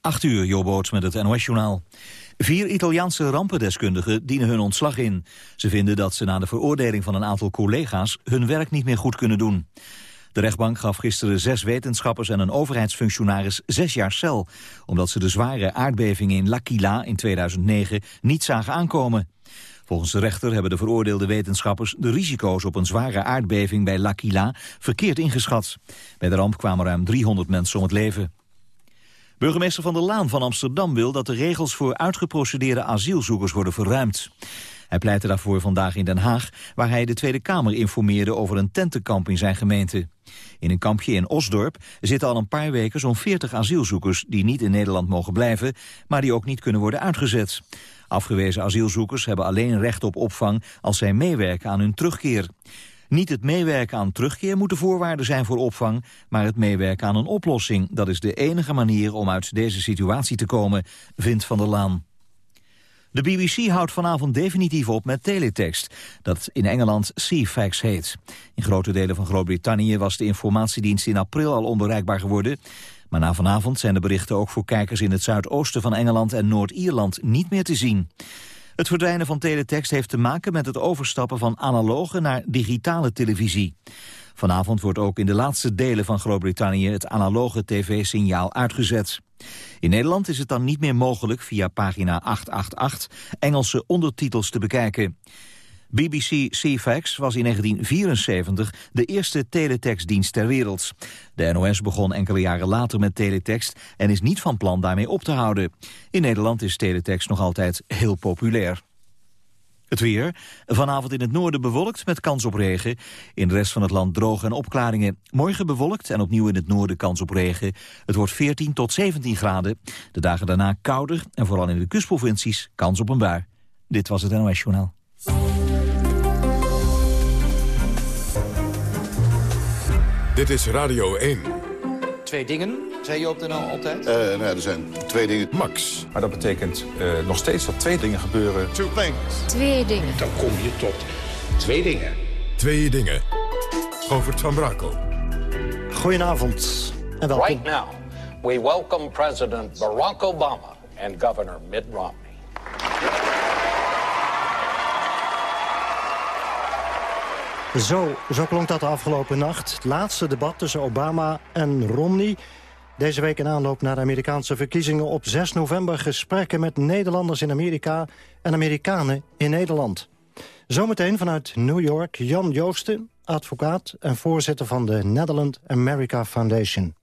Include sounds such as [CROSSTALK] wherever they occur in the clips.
8 uur, Jobboots met het NOS-journaal. Vier Italiaanse rampendeskundigen dienen hun ontslag in. Ze vinden dat ze na de veroordeling van een aantal collega's... hun werk niet meer goed kunnen doen. De rechtbank gaf gisteren zes wetenschappers en een overheidsfunctionaris zes jaar cel... omdat ze de zware aardbeving in L'Aquila in 2009 niet zagen aankomen. Volgens de rechter hebben de veroordeelde wetenschappers de risico's op een zware aardbeving bij L'Aquila verkeerd ingeschat. Bij de ramp kwamen ruim 300 mensen om het leven. Burgemeester Van der Laan van Amsterdam wil dat de regels voor uitgeprocedeerde asielzoekers worden verruimd. Hij pleitte daarvoor vandaag in Den Haag, waar hij de Tweede Kamer informeerde over een tentenkamp in zijn gemeente. In een kampje in Osdorp zitten al een paar weken zo'n 40 asielzoekers die niet in Nederland mogen blijven, maar die ook niet kunnen worden uitgezet. Afgewezen asielzoekers hebben alleen recht op opvang als zij meewerken aan hun terugkeer. Niet het meewerken aan terugkeer moet de voorwaarde zijn voor opvang, maar het meewerken aan een oplossing. Dat is de enige manier om uit deze situatie te komen, vindt Van der Laan. De BBC houdt vanavond definitief op met teletext, dat in Engeland CFAX heet. In grote delen van Groot-Brittannië was de informatiedienst in april al onbereikbaar geworden. Maar na vanavond zijn de berichten ook voor kijkers in het zuidoosten van Engeland en Noord-Ierland niet meer te zien. Het verdwijnen van teletext heeft te maken met het overstappen van analoge naar digitale televisie. Vanavond wordt ook in de laatste delen van Groot-Brittannië het analoge tv-signaal uitgezet. In Nederland is het dan niet meer mogelijk via pagina 888 Engelse ondertitels te bekijken. BBC CFAX was in 1974 de eerste teletextdienst ter wereld. De NOS begon enkele jaren later met teletext en is niet van plan daarmee op te houden. In Nederland is teletext nog altijd heel populair. Het weer. Vanavond in het noorden bewolkt met kans op regen. In de rest van het land droog en opklaringen. Morgen bewolkt en opnieuw in het noorden kans op regen. Het wordt 14 tot 17 graden. De dagen daarna kouder en vooral in de kustprovincies kans op een bui. Dit was het NOS Journaal. Dit is Radio 1. Twee dingen, zei je op de NL altijd? Uh, nou, er zijn twee dingen. Max. Maar dat betekent uh, nog steeds dat twee dingen gebeuren. Two things. Twee dingen. Dan kom je tot twee dingen. Twee dingen. Govert van Brakel. Goedenavond en welkom. Right now, we welcome President Barack Obama and Governor Mitt Romney. Zo, zo klonk dat de afgelopen nacht. Het laatste debat tussen Obama en Romney. Deze week in aanloop naar de Amerikaanse verkiezingen op 6 november... gesprekken met Nederlanders in Amerika en Amerikanen in Nederland. Zometeen vanuit New York Jan Joosten, advocaat... en voorzitter van de Netherlands America Foundation.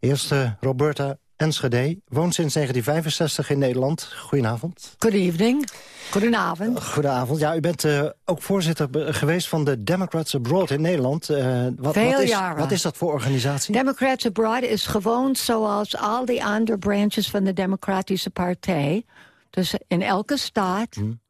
Eerste Roberta Enschede, woont sinds 1965 in Nederland. Goedenavond. Good evening. Goedenavond. Goedenavond. Ja, u bent uh, ook voorzitter geweest van de Democrats Abroad in Nederland. Uh, wat, Veel wat is, jaren. Wat is dat voor organisatie? Democrats Abroad is gewoon zoals al die andere branches van de Democratische Partij. Dus in elke staat... Hmm.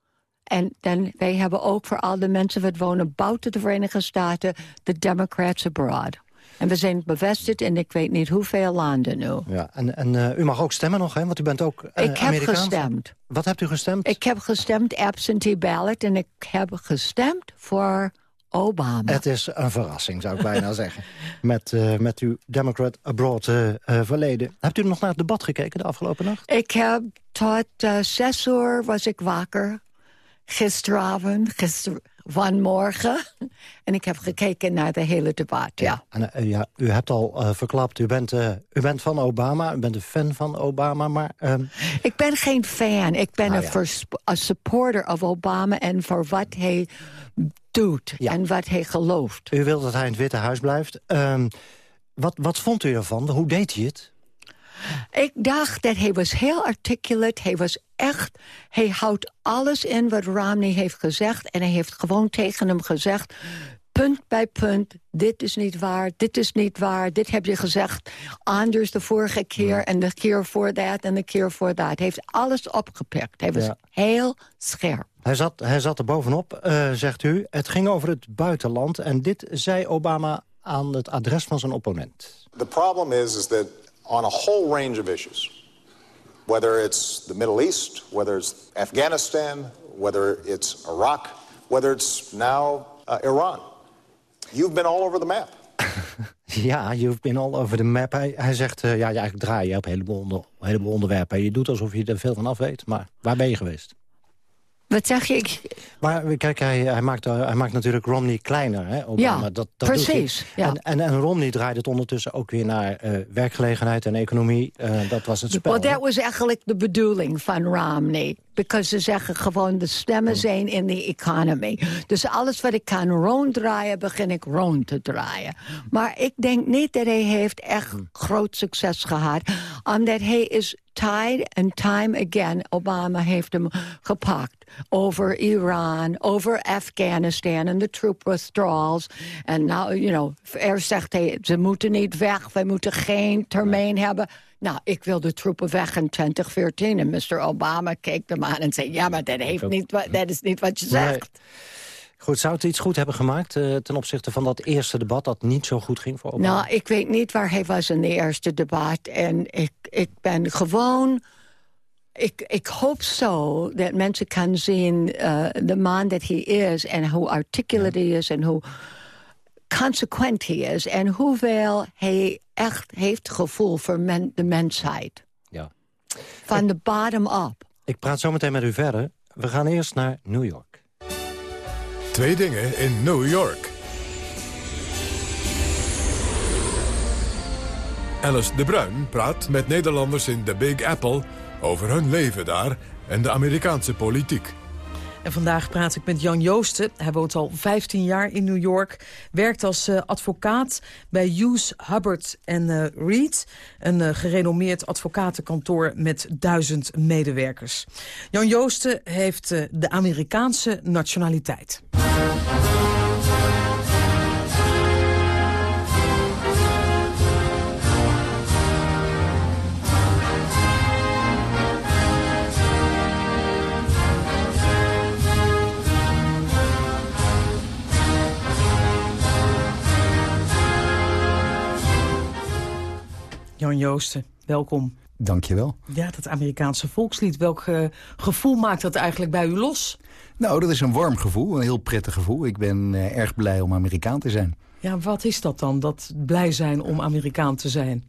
En dan, wij hebben ook voor al de mensen die wonen buiten de Verenigde Staten... de Democrats Abroad. En we zijn bevestigd in ik weet niet hoeveel landen nu. Ja, en en uh, u mag ook stemmen nog, hè? want u bent ook uh, Ik heb gestemd. Wat hebt u gestemd? Ik heb gestemd absentee ballot en ik heb gestemd voor Obama. Het is een verrassing, zou ik bijna [LAUGHS] zeggen. Met, uh, met uw Democrat Abroad verleden. Hebt u nog naar het debat gekeken de afgelopen nacht? Ik heb tot zes uur was ik wakker. Gisteravond, gister, vanmorgen. En ik heb gekeken naar de hele debat, ja. ja. En, uh, ja u hebt al uh, verklapt, u bent, uh, u bent van Obama, u bent een fan van Obama, maar... Ehm, ik ben geen fan, ik ben nou, een ja. supporter of Obama... en voor wat hij doet ja. en wat hij gelooft. U wilt dat hij in het Witte Huis blijft. Um, wat, wat vond u ervan? Hoe deed hij het? Ik dacht dat hij was heel articulate. Hij was echt... Hij houdt alles in wat Romney heeft gezegd. En hij heeft gewoon tegen hem gezegd... punt bij punt, dit is niet waar, dit is niet waar... dit heb je gezegd anders de vorige keer... Ja. en de keer voor dat en de keer voor dat. Hij heeft alles opgepikt. Hij was ja. heel scherp. Hij zat, hij zat er bovenop, uh, zegt u. Het ging over het buitenland. En dit zei Obama aan het adres van zijn opponent. The problem is, is that on a whole range of issues. Whether it's the Middle East, whether it's Afghanistan, whether it's Iraq, whether it's now uh, Iran. You've been all over the map. [LAUGHS] Ja, you've been all over the map. Hij, zegt, uh, ja, ja, ik draai je op heleboel, heleboel onderwerpen. Je doet alsof je er veel van af weet. Maar waar ben je geweest? Wat zeg je? Ik... Maar kijk, hij, hij, maakt, hij maakt natuurlijk Romney kleiner. Hè, Obama. Ja, dat, dat precies. Ja. En, en, en, Romney draait het ondertussen ook weer naar uh, werkgelegenheid en economie. Uh, dat was het spel. Well, dat was eigenlijk de bedoeling van Romney. Because ze zeggen gewoon de stemmen zijn in de economy. Dus alles wat ik kan ronddraaien, begin ik rond te draaien. Maar ik denk niet dat hij heeft echt groot succes gehad. Omdat hij is time and time again, Obama heeft hem gepakt. Over Iran, over Afghanistan en de troop withdrawals. En nou, you know, eerst zegt hij, ze moeten niet weg, wij moeten geen termijn hebben. Nou, ik wil de troepen weg in 2014. En Mr. Obama keek hem aan en zei... ja, maar dat, heeft niet, dat is niet wat je zegt. Nee. Goed, zou het iets goed hebben gemaakt uh, ten opzichte van dat eerste debat... dat niet zo goed ging voor Obama? Nou, ik weet niet waar hij was in de eerste debat. En ik, ik ben gewoon... Ik, ik hoop zo dat mensen kan zien uh, de man dat hij is... en hoe articulate hij is en hoe consequent hij is... en hoeveel hij echt heeft gevoel voor men, de mensheid. Ja. Van de bottom up. Ik praat zo meteen met u verder. We gaan eerst naar New York. Twee dingen in New York. Alice de Bruin praat met Nederlanders in de Big Apple... over hun leven daar en de Amerikaanse politiek. En vandaag praat ik met Jan Joosten. Hij woont al 15 jaar in New York. Werkt als uh, advocaat bij Hughes, Hubbard en uh, Reed. Een uh, gerenommeerd advocatenkantoor met duizend medewerkers. Jan Joosten heeft de Amerikaanse nationaliteit. Jan Joosten, welkom. Dank je wel. Ja, dat Amerikaanse volkslied. Welk uh, gevoel maakt dat eigenlijk bij u los? Nou, dat is een warm gevoel, een heel prettig gevoel. Ik ben uh, erg blij om Amerikaan te zijn. Ja, wat is dat dan, dat blij zijn om Amerikaan te zijn?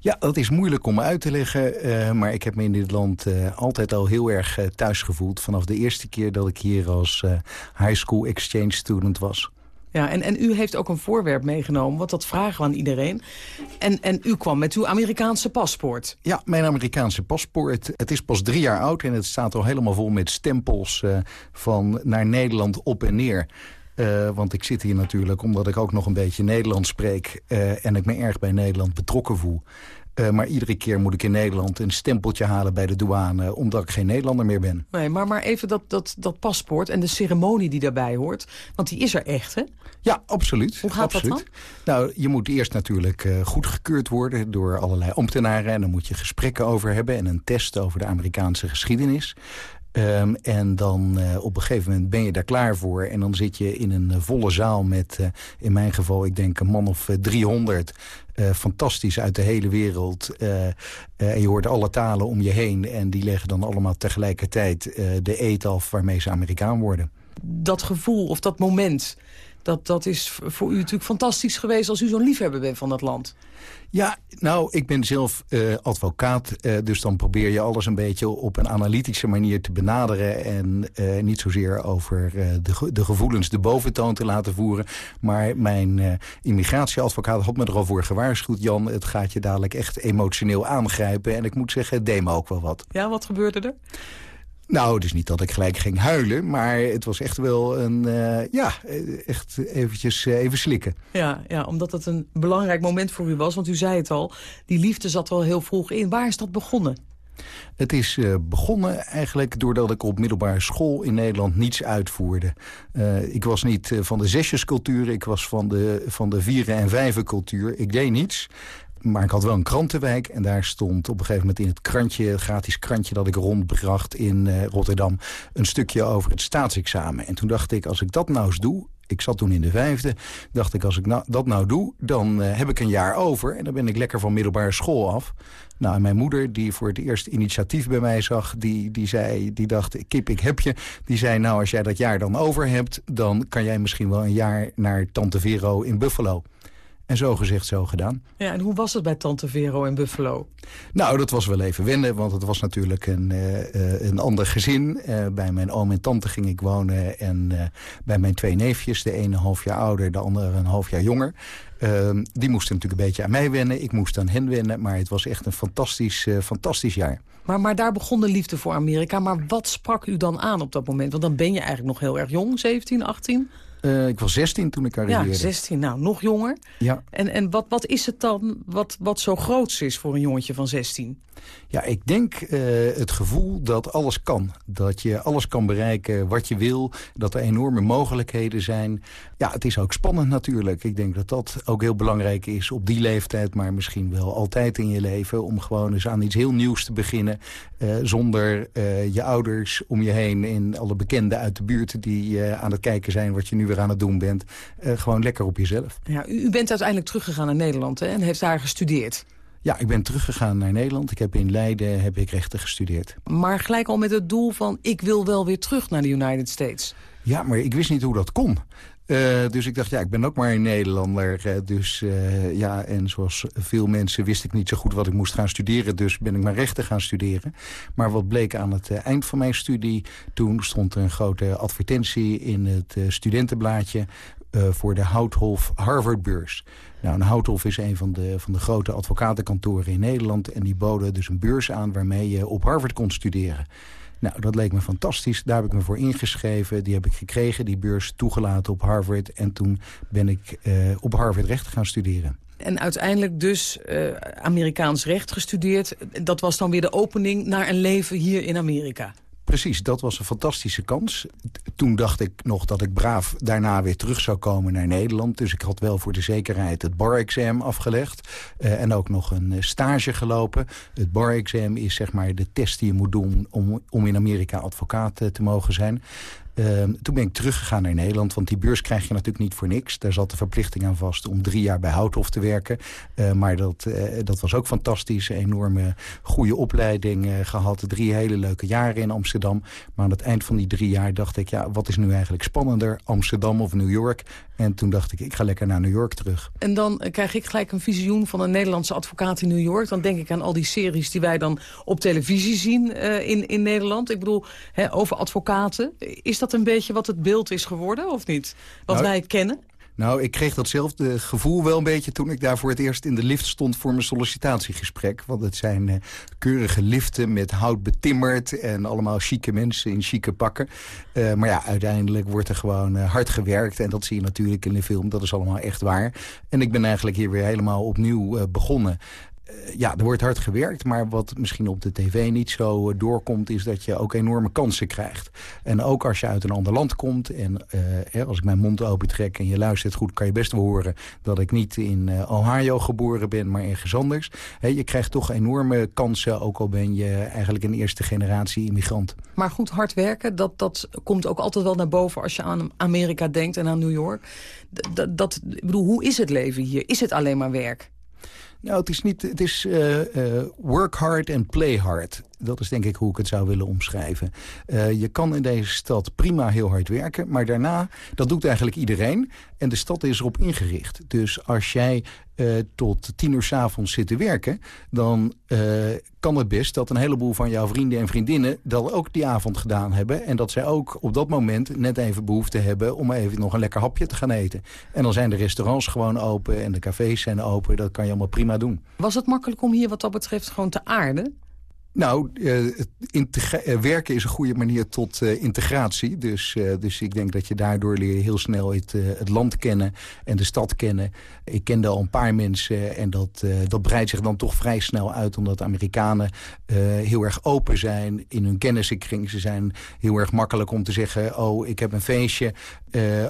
Ja, dat is moeilijk om uit te leggen. Uh, maar ik heb me in dit land uh, altijd al heel erg uh, thuis gevoeld. Vanaf de eerste keer dat ik hier als high school exchange student was. Ja, en, en u heeft ook een voorwerp meegenomen, want dat vragen we aan iedereen. En, en u kwam met uw Amerikaanse paspoort. Ja, mijn Amerikaanse paspoort. Het is pas drie jaar oud en het staat al helemaal vol met stempels uh, van naar Nederland op en neer. Uh, want ik zit hier natuurlijk omdat ik ook nog een beetje Nederlands spreek... Uh, en ik me erg bij Nederland betrokken voel. Uh, maar iedere keer moet ik in Nederland een stempeltje halen bij de douane... omdat ik geen Nederlander meer ben. Nee, maar, maar even dat, dat, dat paspoort en de ceremonie die daarbij hoort. Want die is er echt, hè? Ja, absoluut. Hoe gaat absoluut. dat dan? Nou, je moet eerst natuurlijk uh, goedgekeurd worden door allerlei ambtenaren. En dan moet je gesprekken over hebben en een test over de Amerikaanse geschiedenis. Um, en dan uh, op een gegeven moment ben je daar klaar voor. En dan zit je in een uh, volle zaal met, uh, in mijn geval, ik denk een man of 300. fantastisch uit de hele wereld. en je hoort alle talen om je heen. En die leggen dan allemaal tegelijkertijd de eet af waarmee ze Amerikaan worden. Dat gevoel of dat moment, dat, dat is voor u natuurlijk fantastisch geweest... als u zo'n liefhebber bent van dat land. Ja, nou, ik ben zelf uh, advocaat, uh, dus dan probeer je alles een beetje op een analytische manier te benaderen en uh, niet zozeer over de, de gevoelens de boventoon te laten voeren. Maar mijn immigratieadvocaat had me er al voor gewaarschuwd, Jan, het gaat je dadelijk echt emotioneel aangrijpen. En ik moet zeggen, het deed me ook wel wat. Ja, wat gebeurde er? Nou, het is niet dat ik gelijk ging huilen, maar het was echt wel een, uh, ja, echt eventjes uh, even slikken. Ja, ja, omdat het een belangrijk moment voor u was, want u zei het al, die liefde zat wel heel vroeg in. Waar is dat begonnen? Het is uh, begonnen eigenlijk doordat ik op middelbare school in Nederland niets uitvoerde. Uh, ik was niet uh, van de zesjescultuur, ik was van de, van de vieren en vijven cultuur. Ik deed niets. Maar ik had wel een krantenwijk en daar stond op een gegeven moment in het krantje, gratis krantje dat ik rondbracht in uh, Rotterdam, een stukje over het staatsexamen. En toen dacht ik, als ik dat nou eens doe, ik zat toen in de vijfde, dacht ik, als ik nou, dat nou doe, dan uh, heb ik een jaar over en dan ben ik lekker van middelbare school af. Nou, en mijn moeder, die voor het eerst initiatief bij mij zag, die, die zei, die dacht, kip, ik heb je. Die zei, nou, als jij dat jaar dan over hebt, dan kan jij misschien wel een jaar naar Tante Vero in Buffalo. En zo gezegd, zo gedaan. Ja, en hoe was het bij Tante Vero in Buffalo? Nou, dat was wel even wennen, want het was natuurlijk een, uh, een ander gezin. Uh, bij mijn oom en tante ging ik wonen en uh, bij mijn twee neefjes. De ene een half jaar ouder, de andere een half jaar jonger. Ehm, die moesten natuurlijk een beetje aan mij wennen. Ik moest aan hen wennen, maar het was echt een fantastisch, fantastisch jaar. Maar, maar daar begon de liefde voor Amerika. Maar wat sprak u dan aan op dat moment? Want dan ben je eigenlijk nog heel erg jong, 17, 18... Uh, ik was 16 toen ik arriveerde. Ja, 16. Nou, nog jonger. Ja. En, en wat, wat is het dan wat, wat zo groots is voor een jongetje van 16? Ja, ik denk uh, het gevoel dat alles kan. Dat je alles kan bereiken wat je wil. Dat er enorme mogelijkheden zijn. Ja, het is ook spannend natuurlijk. Ik denk dat dat ook heel belangrijk is op die leeftijd... maar misschien wel altijd in je leven... om gewoon eens aan iets heel nieuws te beginnen... Uh, zonder je ouders om je heen en alle bekenden uit de buurt... die aan het kijken zijn wat je nu weer aan het doen bent. gewoon lekker op jezelf. Ja, u, u bent uiteindelijk teruggegaan naar Nederland hè, en heeft daar gestudeerd. Ja, ik ben teruggegaan naar Nederland. Ik heb in Leiden heb ik rechten gestudeerd. Maar gelijk al met het doel van ik wil wel weer terug naar de United States. Ja, maar ik wist niet hoe dat kon. Uh, dus ik dacht, ja, ik ben ook maar een Nederlander. Dus uh, ja, en zoals veel mensen wist ik niet zo goed wat ik moest gaan studeren. Dus ben ik maar rechten gaan studeren. Maar wat bleek aan het eind van mijn studie... toen stond er een grote advertentie in het studentenblaadje... voor de Houthof Harvard-beurs. Nou, een Houthof is een van de, van de grote advocatenkantoren in Nederland. En die boden dus een beurs aan waarmee je op Harvard kon studeren. Nou, dat leek me fantastisch. Daar heb ik me voor ingeschreven. Die heb ik gekregen, die beurs toegelaten op Harvard. En toen ben ik uh, op Harvard recht gaan studeren. En uiteindelijk dus uh, Amerikaans recht gestudeerd. Dat was dan weer de opening naar een leven hier in Amerika. Precies, dat was een fantastische kans. Toen dacht ik nog dat ik braaf daarna weer terug zou komen naar Nederland. Dus ik had wel voor de zekerheid het bar-exam afgelegd. Uh, en ook nog een stage gelopen. Het bar-exam is zeg maar de test die je moet doen om, om in Amerika advocaat uh, te mogen zijn. Uh, toen ben ik teruggegaan naar Nederland, want die beurs krijg je natuurlijk niet voor niks. Daar zat de verplichting aan vast om drie jaar bij Houthof te werken. Uh, maar dat, uh, dat was ook fantastisch. Een enorme goede opleiding gehad. Drie hele leuke jaren in Amsterdam. Maar aan het eind van die drie jaar dacht ik, ja, wat is nu eigenlijk spannender? Amsterdam of New York? En toen dacht ik, ik ga lekker naar New York terug. En dan krijg ik gelijk een visioen van een Nederlandse advocaat in New York. Dan denk ik aan al die series die wij dan op televisie zien in, in Nederland. Ik bedoel, hè, over advocaten. Is dat dat een beetje wat het beeld is geworden, of niet? Wat nou, wij kennen? Nou, ik kreeg datzelfde gevoel wel een beetje toen ik daar voor het eerst in de lift stond voor mijn sollicitatiegesprek. Want het zijn uh, keurige liften met hout betimmerd en allemaal chique mensen in chique pakken. Uh, maar ja, uiteindelijk wordt er gewoon uh, hard gewerkt en dat zie je natuurlijk in de film. Dat is allemaal echt waar. En ik ben eigenlijk hier weer helemaal opnieuw begonnen. Uh, ja, er wordt hard gewerkt, maar wat misschien op de tv niet zo uh, doorkomt... is dat je ook enorme kansen krijgt. En ook als je uit een ander land komt... en uh, als ik mijn mond opentrek en je luistert goed... kan je best wel horen dat ik niet in Ohio geboren ben, maar ergens anders. Je krijgt toch enorme kansen, ook al ben je eigenlijk een eerste generatie immigrant. Maar goed, hard werken, dat, dat komt ook altijd wel naar boven... als je aan Amerika denkt en aan New York. D dat, ik bedoel, hoe is het leven hier? Is het alleen maar werk? Nou, het is, niet, het is uh, uh, work hard en play hard. Dat is denk ik hoe ik het zou willen omschrijven. Uh, je kan in deze stad prima heel hard werken. Maar daarna, dat doet eigenlijk iedereen. En de stad is erop ingericht. Dus als jij uh, tot tien uur s avonds zit te werken... dan uh, kan het best dat een heleboel van jouw vrienden en vriendinnen... dat ook die avond gedaan hebben. En dat zij ook op dat moment net even behoefte hebben... om even nog een lekker hapje te gaan eten. En dan zijn de restaurants gewoon open en de cafés zijn open. Dat kan je allemaal prima doen. Was het makkelijk om hier wat dat betreft gewoon te aarden? Nou, uh, werken is een goede manier tot uh, integratie. Dus, dus ik denk dat je daardoor leer heel snel het, het, land kennen en de stad kennen. Ik kende al een paar mensen en dat, dat breidt zich dan toch vrij snel uit... omdat Amerikanen heel erg open zijn in hun kennissenkring. Ze zijn heel erg makkelijk om te zeggen... oh, ik heb een feestje.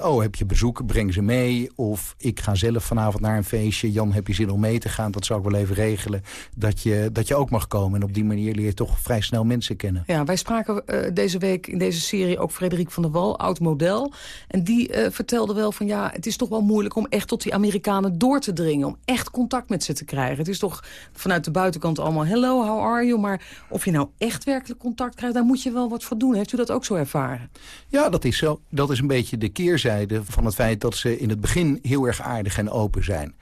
oh, heb je bezoek? Breng ze mee. Of ik ga zelf vanavond naar een feestje. Jan, heb je zin om mee te gaan? Dat zou ik wel even regelen. Dat je, dat je ook mag komen. En op die manier leer je toch vrij snel mensen kennen. Ja, wij spraken uh, deze week in deze serie ook Frederik van der Wal, oud model. En die uh, vertelde wel van ja, het is toch wel moeilijk om echt tot die Amerikanen door te dringen. Om echt contact met ze te krijgen. Het is toch vanuit de buitenkant allemaal hello, how are you? Maar of je nou echt werkelijk contact krijgt, daar moet je wel wat voor doen. Heeft u dat ook zo ervaren? Ja, dat is zo. Dat is een beetje de keerzijde van het feit dat ze in het begin heel erg aardig en open zijn.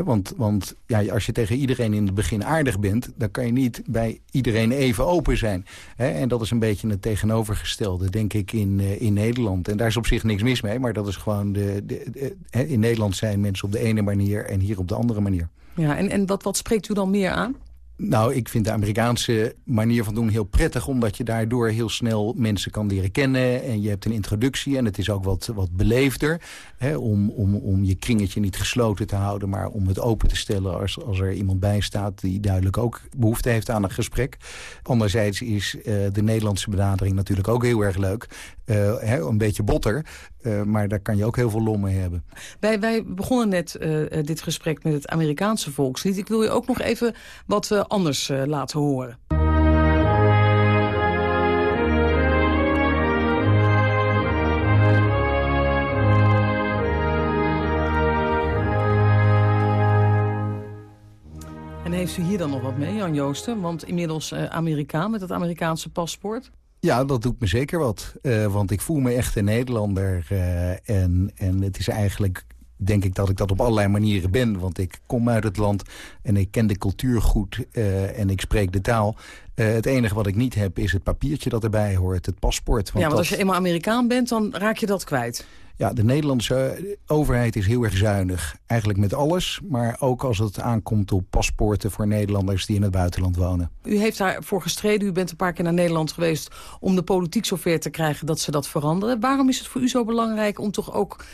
Want want ja, als je tegen iedereen in het begin aardig bent... dan kan je niet bij iedereen even open zijn. En dat is een beetje het tegenovergestelde, denk ik, in, uh, in Nederland. En daar is op zich niks mis mee, maar dat is gewoon... De, de, in Nederland zijn mensen op de ene manier en hier op de andere manier. Ja, en, en wat, wat spreekt u dan meer aan? Nou, ik vind de Amerikaanse manier van doen heel prettig... omdat je daardoor heel snel mensen kan leren kennen... en je hebt een introductie en het is ook wat, wat beleefder... Hè, om, om, om je kringetje niet gesloten te houden... maar om het open te stellen als, als er iemand bij staat... die duidelijk ook behoefte heeft aan een gesprek. Anderzijds is uh, de Nederlandse benadering natuurlijk ook heel erg leuk. Uh, hè, een beetje botter, uh, maar daar kan je ook heel veel lol mee hebben. Wij, wij begonnen net dit gesprek met het Amerikaanse volkslied. Ik wil je ook nog even wat anders laten horen. En heeft u hier dan nog wat mee, Jan Joosten? Want inmiddels Amerikaan met het Amerikaanse paspoort. Ja, dat doet me zeker wat. Uh, want ik voel me echt een Nederlander. Uh, en, en het is eigenlijk, denk ik, dat ik dat op allerlei manieren ben. Want ik kom uit het land en ik ken de cultuur goed en ik spreek de taal. het enige wat ik niet heb is het papiertje dat erbij hoort, het paspoort. Want ja, want dat... als je eenmaal Amerikaan bent, dan raak je dat kwijt. Ja, de Nederlandse overheid is heel erg zuinig. Eigenlijk met alles, maar ook als het aankomt op paspoorten voor Nederlanders die in het buitenland wonen. U heeft daarvoor gestreden, u bent een paar keer naar Nederland geweest om de politiek zover te krijgen dat ze dat veranderen. Waarom is het voor u zo belangrijk om toch ook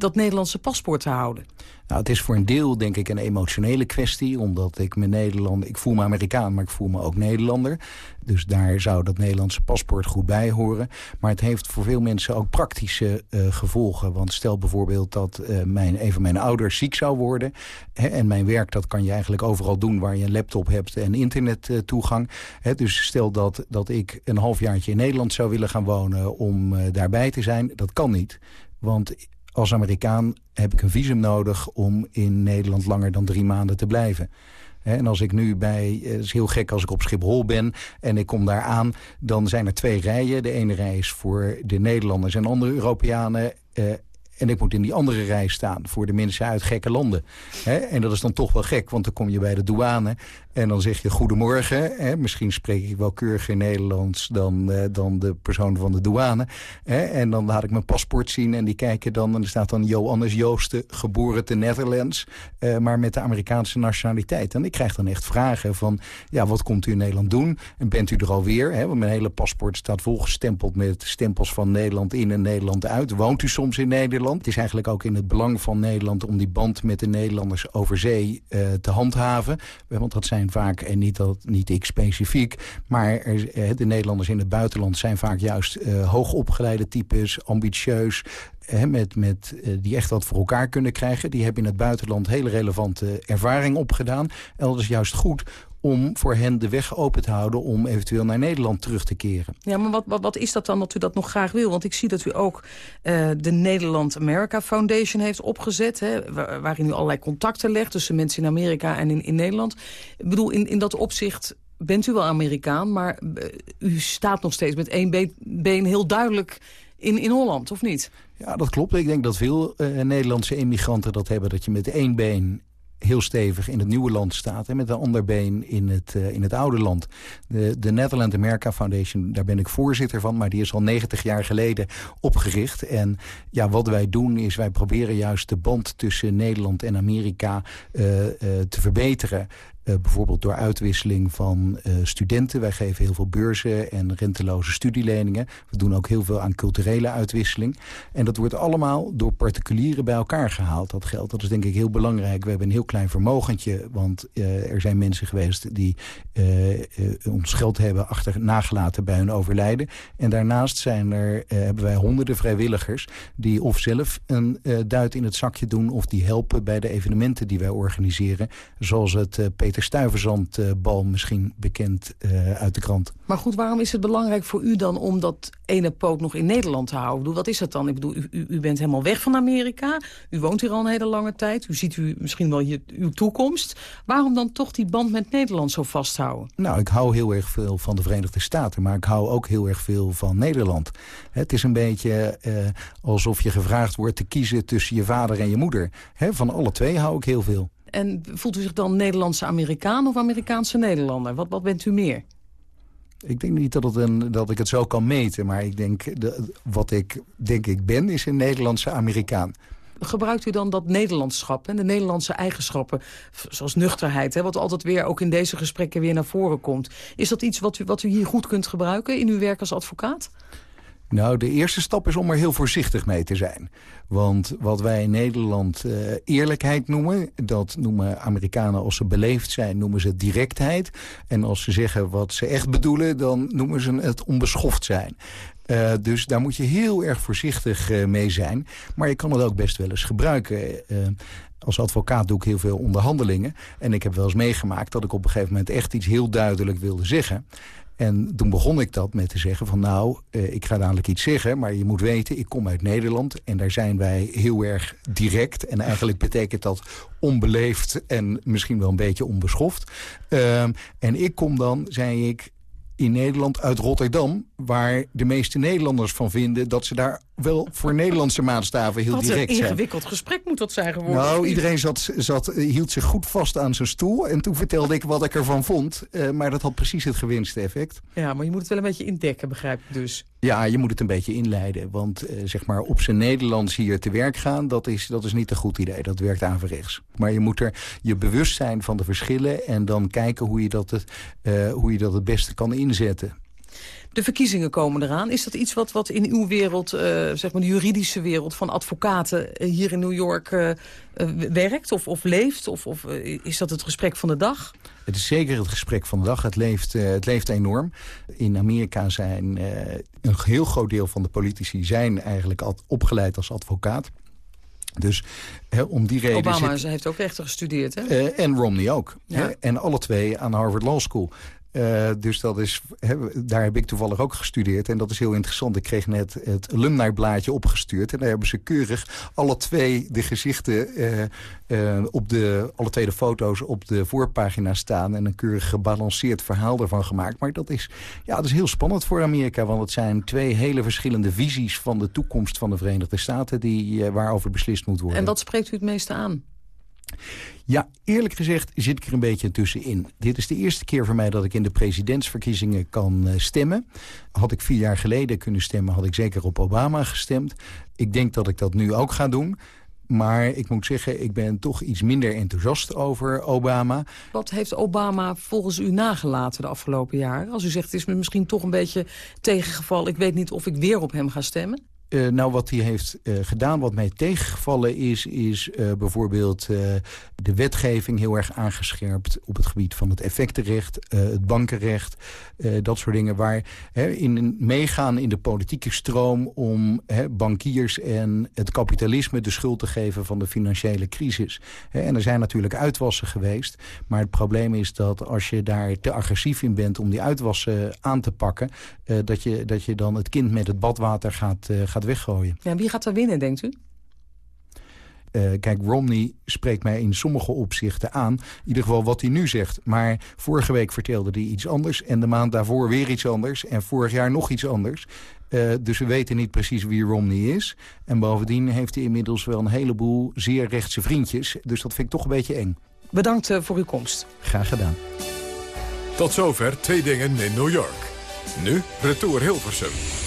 dat Nederlandse paspoort te houden? Nou, het is voor een deel denk ik een emotionele kwestie. Omdat ik me Nederland, ik voel me Amerikaan, maar ik voel me ook Nederlander. Dus daar zou dat Nederlandse paspoort goed bij horen. Maar het heeft voor veel mensen ook praktische uh, gevolgen. Want stel bijvoorbeeld dat uh, mijn, een van mijn ouders ziek zou worden. Hè, en mijn werk dat kan je eigenlijk overal doen waar je een laptop hebt en internettoegang. Uh, dus stel dat, dat ik een halfjaartje in Nederland zou willen gaan wonen om daarbij te zijn. Dat kan niet. Want als Amerikaan heb ik een visum nodig om in Nederland langer dan drie maanden te blijven. En als ik nu bij, het is heel gek als ik op Schiphol ben en ik kom daar aan, dan zijn er twee rijen. De ene rij is voor de Nederlanders en andere Europeanen. Eh, en ik moet in die andere rij staan voor de mensen uit gekke landen. En dat is dan toch wel gek, want dan kom je bij de douane... En dan zeg je goedemorgen. Hè, misschien spreek ik wel keuriger Nederlands dan, uh, dan de persoon van de douane. Hè, en dan laat ik mijn paspoort zien en die kijken dan... en er staat dan Johannes Joosten, geboren te Netherlands... Uh, maar met de Amerikaanse nationaliteit. En ik krijg dan echt vragen van... ja, wat komt u in Nederland doen? En bent u er alweer? Hè, want mijn hele paspoort staat volgestempeld met stempels van Nederland in en Nederland uit. Woont u soms in Nederland? Het is eigenlijk ook in het belang van Nederland... om die band met de Nederlanders over zee uh, te handhaven. Want dat zijn vaak, en niet, dat, niet ik specifiek... maar eh, de Nederlanders in het buitenland zijn vaak juist uh, hoogopgeleide types... ambitieus, met, met, uh, die echt wat voor elkaar kunnen krijgen. Die hebben in het buitenland hele relevante ervaring opgedaan. Is juist goed om voor hen de weg open te houden... om eventueel naar Nederland terug te keren. Ja, maar wat, wat, wat is dat dan dat u dat nog graag wil? Want ik zie dat u ook uh, de Nederland America Foundation heeft opgezet... Hè, waarin u allerlei contacten legt tussen mensen in Amerika en in, in Nederland. Ik bedoel, in, in dat opzicht bent u wel Amerikaan... maar uh, u staat nog steeds met één been, been heel duidelijk in, in Holland, of niet? Ja, dat klopt. Ik denk dat veel uh, Nederlandse immigranten dat hebben... dat je met één been heel stevig in het nieuwe land staat... en met een ander been in het, uh, in het oude land. De, de Netherlands America Foundation, daar ben ik voorzitter van... maar die is al 90 jaar geleden opgericht. En ja, wat wij doen is, wij proberen juist de band tussen Nederland en Amerika uh, uh, te verbeteren. Uh, bijvoorbeeld door uitwisseling van uh, studenten. Wij geven heel veel beurzen en renteloze studieleningen. We doen ook heel veel aan culturele uitwisseling. En dat wordt allemaal door particulieren bij elkaar gehaald, dat geld. Dat is denk ik heel belangrijk. We hebben een heel klein vermogentje, want uh, er zijn mensen geweest die ons geld hebben achter nagelaten bij hun overlijden. En daarnaast zijn er, hebben wij honderden vrijwilligers die of zelf een duit in het zakje doen of die helpen bij de evenementen die wij organiseren. Zoals het Peter Peter Stuyvesant-bal misschien bekend uit de krant. Maar goed, waarom is het belangrijk voor u dan om dat ene poot nog in Nederland te houden? Ik bedoel, wat is dat dan? Ik bedoel, u, u, bent helemaal weg van Amerika. U woont hier al een hele lange tijd. U ziet u misschien wel je, uw toekomst. Waarom dan toch die band met Nederland zo vasthouden? Nou, ik hou heel erg veel van de Verenigde Staten. Maar ik hou ook heel erg veel van Nederland. Het is een beetje uh, alsof je gevraagd wordt te kiezen tussen je vader en je moeder. He, van alle twee hou ik heel veel. En voelt u zich dan Nederlandse Amerikaan of Amerikaanse Nederlander? Wat, wat bent u meer? Ik denk niet dat, het een, dat ik het zo kan meten. Maar ik denk, de, wat ik denk ik ben, is een Nederlandse Amerikaan. Gebruikt u dan dat Nederlandschap en de Nederlandse eigenschappen... zoals nuchterheid, hè, wat altijd weer ook in deze gesprekken weer naar voren komt. Is dat iets wat u, wat u hier goed kunt gebruiken in uw werk als advocaat? Nou, de eerste stap is om er heel voorzichtig mee te zijn. Want wat wij in Nederland uh, eerlijkheid noemen... dat noemen Amerikanen als ze beleefd zijn, noemen ze directheid. En als ze zeggen wat ze echt bedoelen... dan noemen ze het onbeschoft zijn. Uh, dus daar moet je heel erg voorzichtig uh, mee zijn. Maar je kan het ook best wel eens gebruiken. als advocaat doe ik heel veel onderhandelingen. En ik heb wel eens meegemaakt dat ik op een gegeven moment echt iets heel duidelijk wilde zeggen. En toen begon ik dat met te zeggen van nou, eh, ik ga dadelijk iets zeggen... maar je moet weten, ik kom uit Nederland en daar zijn wij heel erg direct. En eigenlijk betekent dat onbeleefd en misschien wel een beetje onbeschoft. Ehm, en ik kom dan, zei ik, in Nederland uit Rotterdam... waar de meeste Nederlanders van vinden dat ze daar wel voor Nederlandse maatstaven heel direct zijn. een ingewikkeld gesprek moet dat zijn geworden. Nou, iedereen zat, zat, hield zich goed vast aan zijn stoel. En toen vertelde ik wat ik ervan vond. Uh, maar dat had precies het gewinste effect. Ja, maar je moet het wel een beetje indekken, begrijp ik dus. Ja, je moet het een beetje inleiden. Want uh, zeg maar op zijn Nederlands hier te werk gaan... Dat is, dat is niet een goed idee. Dat werkt averechts. Maar je moet er je bewust zijn van de verschillen... en dan kijken hoe je dat het, uh, hoe je dat het beste kan inzetten. De verkiezingen komen eraan. Is dat iets wat, wat in uw wereld, uh, zeg maar de juridische wereld van advocaten uh, hier in New York uh, werkt of, of leeft? Of, of is dat het gesprek van de dag? Het is zeker het gesprek van de dag. Het leeft, het leeft enorm. In Amerika zijn een heel groot deel van de politici zijn eigenlijk al opgeleid als advocaat. Dus he, om die reden... Obama zit... heeft ook rechten gestudeerd, hè? en Romney ook. Ja. En alle twee aan Harvard Law School. Uh, dus dat is, daar heb ik toevallig ook gestudeerd. En dat is heel interessant. Ik kreeg net het alumni-blaadje opgestuurd. En daar hebben ze keurig alle twee de gezichten... Uh, uh, op de, alle twee de foto's op de voorpagina staan. En een keurig gebalanceerd verhaal ervan gemaakt. Maar dat is, ja, dat is heel spannend voor Amerika. Want het zijn twee hele verschillende visies van de toekomst van de Verenigde Staten... Die, waarover beslist moet worden. En wat spreekt u het meeste aan? Ja, eerlijk gezegd zit ik er een beetje tussenin. Dit is de eerste keer voor mij dat ik in de presidentsverkiezingen kan stemmen. Had ik vier jaar geleden kunnen stemmen, had ik zeker op Obama gestemd. Ik denk dat ik dat nu ook ga doen. Maar ik moet zeggen, ik ben toch iets minder enthousiast over Obama. Wat heeft Obama volgens u nagelaten de afgelopen jaren? Als u zegt, het is me misschien toch een beetje tegengevallen... ik weet niet of ik weer op hem ga stemmen. Uh, nou, wat hij heeft uh, gedaan, wat mij tegengevallen is... is uh, bijvoorbeeld de wetgeving heel erg aangescherpt... op het gebied van het effectenrecht, het bankenrecht... dat soort dingen waar in meegaan in de politieke stroom... om bankiers en het kapitalisme de schuld te geven van de financiële crisis. En er zijn natuurlijk uitwassen geweest. Maar het probleem is dat als je daar te agressief in bent... om die uitwassen aan te pakken... dat, je, dat je dan het kind met het badwater gaat gaat weggooien. Ja, wie gaat er winnen, denkt u? Uh, kijk, Romney spreekt mij in sommige opzichten aan. In ieder geval wat hij nu zegt. Maar vorige week vertelde hij iets anders. En de maand daarvoor weer iets anders. En vorig jaar nog iets anders. Uh, dus we weten niet precies wie Romney is. En bovendien heeft hij inmiddels wel een heleboel zeer rechtse vriendjes. Dus dat vind ik toch een beetje eng. Bedankt uh, voor uw komst. Graag gedaan. Tot zover Twee Dingen in New York. Nu Retour Hilversum.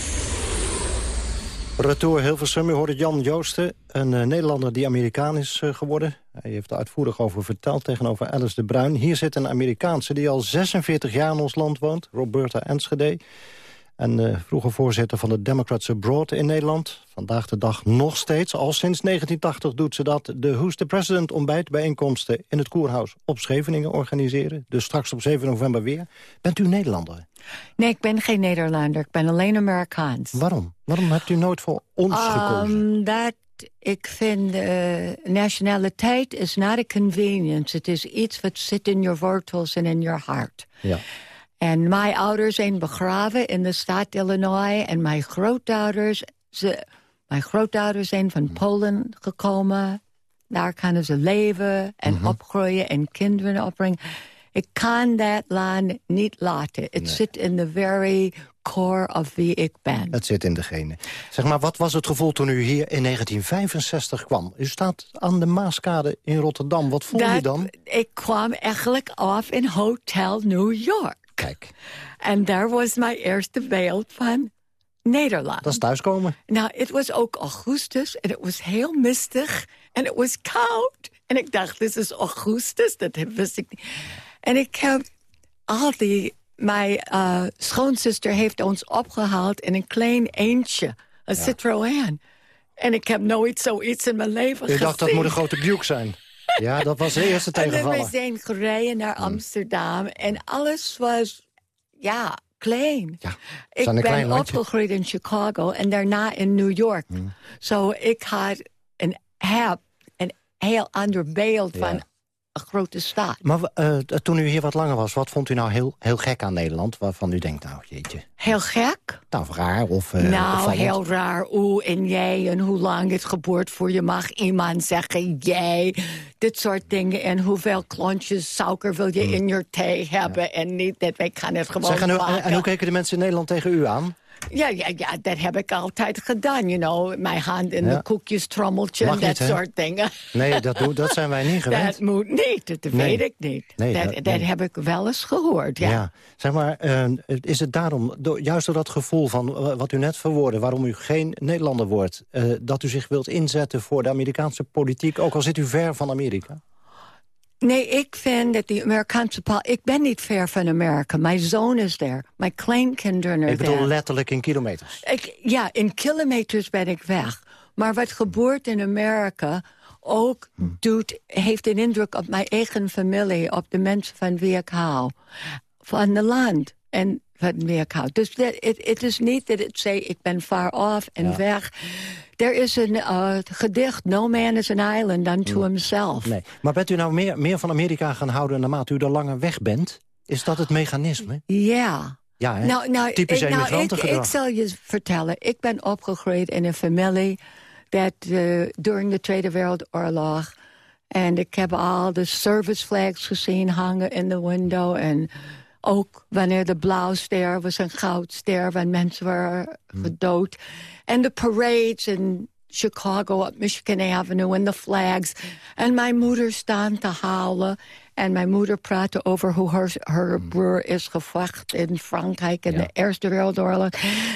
Retour Hilversum, u hoorde Jan Joosten, een uh, Nederlander die Amerikaan is uh, geworden. Hij heeft er uitvoerig over verteld tegenover Alice de Bruin. Hier zit een Amerikaanse die al 46 jaar in ons land woont, Roberta Enschede. En uh, vroeger voorzitter van de Democrats Abroad in Nederland. Vandaag de dag nog steeds. Al sinds 1980 doet ze dat. De Who's the President ontbijtbijeenkomsten in het Koerhuis op Scheveningen organiseren. Dus straks op 7 november weer. Bent u Nederlander? Nee, ik ben geen Nederlander. Ik ben alleen Amerikaans. Waarom? Waarom hebt u nooit voor ons um, gekozen? Dat ik vind uh, nationaliteit is not a convenience. Het is iets wat zit in your wortels en in your heart. Ja. En mijn ouders zijn begraven in de staat Illinois. En mijn grootouders, ze, mijn grootouders zijn van Polen gekomen. Daar kunnen ze leven en Mhm. opgroeien en kinderen opbrengen. Ik kan dat land niet laten. Het zit in the very core of wie ik ben. Het zit in de genen. Zeg maar, wat was het gevoel toen u hier in 1965 kwam? U staat aan de Maaskade in Rotterdam. Wat voelde je dan? Ik kwam eigenlijk af in Hotel New York. Kijk, En daar was mijn eerste beeld van Nederland. dat is thuiskomen. Nou, het was ook augustus en het was heel mistig en het was koud. En ik dacht, dit is augustus, dat wist ik niet. En ik heb al die... Mijn eh, schoonzuster heeft ons opgehaald in een klein eentje, een Citroën. En ik heb nooit zoiets in mijn leven U gezien. dacht, dat moet een grote buke zijn. Ja, dat was de eerste [LAUGHS] En dan we tegenvaller. zijn gereden naar Hmm. Amsterdam en alles was, ja, klein. Ja, ik ben klein opgegroeid in Chicago en daarna in New York. Zo ik had een, heb een heel ander beeld Ja. van grote stad. Maar eh, toen u hier wat langer was, wat vond u nou heel, heel gek aan Nederland? Waarvan u denkt, nou jeetje, Heel gek. nou raar of eh, nou, opvallend? heel raar. Oeh en jij en hoe lang het geboord voor je mag iemand zeggen jij. Dit soort dingen. En hoeveel klontjes suiker wil je in je thee hebben. En niet dat wij kan het gewoon Hmm. Zeg, en, hoe- en hoe keken de mensen in Nederland tegen u aan? Ja, ja, ja, dat heb ik altijd gedaan, you know. Mijn hand in Ja. de koekjestrommeltje Mag en dat niet, soort dingen. Nee, dat, doen- dat zijn wij niet [LAUGHS] gewend. Dat moet niet, dat Nee. weet ik niet. Nee, dat, dat- heb ik wel eens gehoord, ja. Ja. Zeg maar, eh, is het daarom, juist door dat gevoel van wat u net verwoordde... waarom u geen Nederlander wordt... eh, dat u zich wilt inzetten voor de Amerikaanse politiek... ook al zit u ver van Amerika? Nee, ik vind dat die Amerikaanse... pol- Ik ben niet ver van Amerika. Mijn zoon is daar. Mijn kleinkinderen Ik bedoel there. letterlijk in kilometers. Ik, ja, in kilometers ben ik weg. Maar wat gebeurt in Amerika ook doet, heeft een indruk op mijn eigen familie... op de mensen van wie ik hou. Van het land en van wie ik hou. Dus het is niet dat het zegt, ik ben far off en weg. Er is een eh, gedicht, No man is an island unto himself. Nee. Maar bent u nou meer, meer van Amerika gaan houden naarmate u er langer weg bent? Is dat het mechanisme? Ja. Ja, hè? Nou, nou, Typisch ik, nou ik, ik zal je vertellen. Ik ben opgegroeid in een familie... dat uh, during de Tweede Wereldoorlog... en ik heb al de service flags gezien hangen in de window... en ook wanneer de blauwster was een goudster... want mensen waren Hmm. gedood. En de parades in Chicago op Michigan Avenue en de flags. En mijn moeder staan te huilen. En mijn moeder praatte over hoe haar, haar broer is gevacht in Frankrijk in Hmm. Ja. de Eerste Wereldoorlog.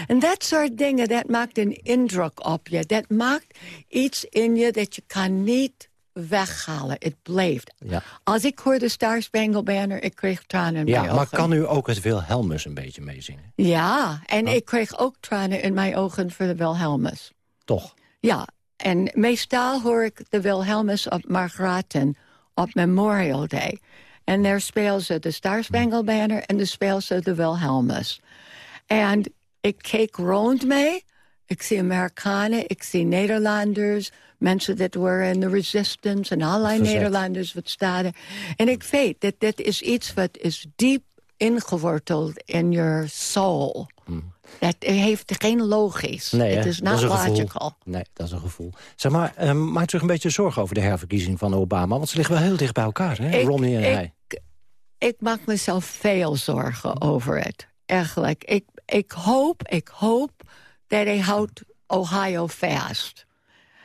En dat soort dingen, dat maakt een indruk op je. Dat maakt iets in je dat je kan niet weghalen. Het blijft. Ja. Als ik hoorde Star Spangled Banner, ik kreeg tranen in Ja, mijn maar ogen. kan u ook het Wilhelmus een beetje meezingen? Ja, en ik kreeg ook tranen in mijn ogen voor de Wilhelmus. Toch? Ja, en meestal hoor ik de Wilhelmus op Margraten op Memorial Day. En daar spelen ze de Star Spangled Banner en daar spelen ze de Wilhelmus. En ik keek rond mee. Ik zie Amerikanen, ik zie Nederlanders... mensen dat waren in de resistance en allerlei Verzet. Nederlanders wat staan. En ik weet dat dit is iets wat is diep ingeworteld in your soul. Dat heeft geen logisch. Hmm. Nee, Het is dat not is logical. Nee, dat is een gevoel. Zeg maar, um, maakt u zich een beetje zorgen over de herverkiezing van Obama? Want ze liggen wel heel dicht bij elkaar, hè? Ik- Romney en ik, hij. Ik maak mezelf veel zorgen over het. Eigenlijk. Ik, ik hoop, ik hoop dat hij houdt Ohio vast.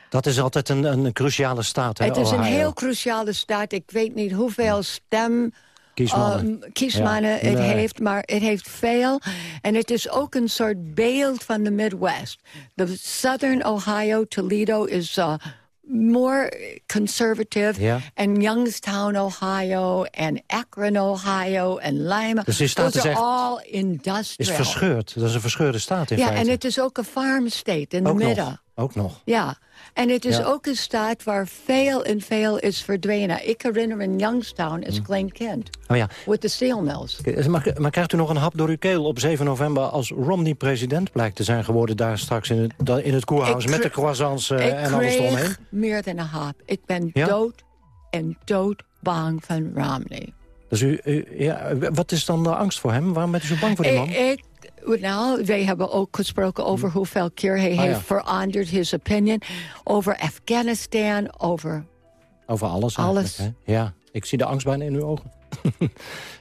Dat is altijd een, een cruciale staat, hè, Het is een heel cruciale staat. Ik weet niet hoeveel stem... Kiesmannen. um, kiesmannen Ja, het nee. heeft, maar het heeft veel. En het is ook een soort beeld van de Midwest. The Southern Ohio, Toledo, is uh, more conservative. Ja. En Youngstown, Ohio, en Akron, Ohio, en Lima. Dus die staat Those is echt- all industrial. Is verscheurd. Dat is een verscheurde staat in ja, feite. en het is ook een farm state in de midden. Ook nog. Ja, En het is Ja. ook een staat waar veel en veel is verdwenen. Ik herinner me in Youngstown als klein kind. Oh ja. With the steel mills. Maar, maar krijgt u nog een hap door uw keel op 7 november... als Romney president blijkt te zijn geworden... daar straks in het, in het koerhuis met de croissants eh, en alles eromheen? meer dan een hap. Ik ben Ja? dood en dood bang van Romney. Dus u, u- ja, wat is dan de angst voor hem? Waarom bent u zo bang voor die man? Ik, ik, nou, wij hebben ook gesproken over hoeveel keer hij Ah, ja. heeft veranderd his opinion. Over Afghanistan, over... Over alles Alles. hè? Ja, ik zie de angst bijna in uw ogen. [LAUGHS]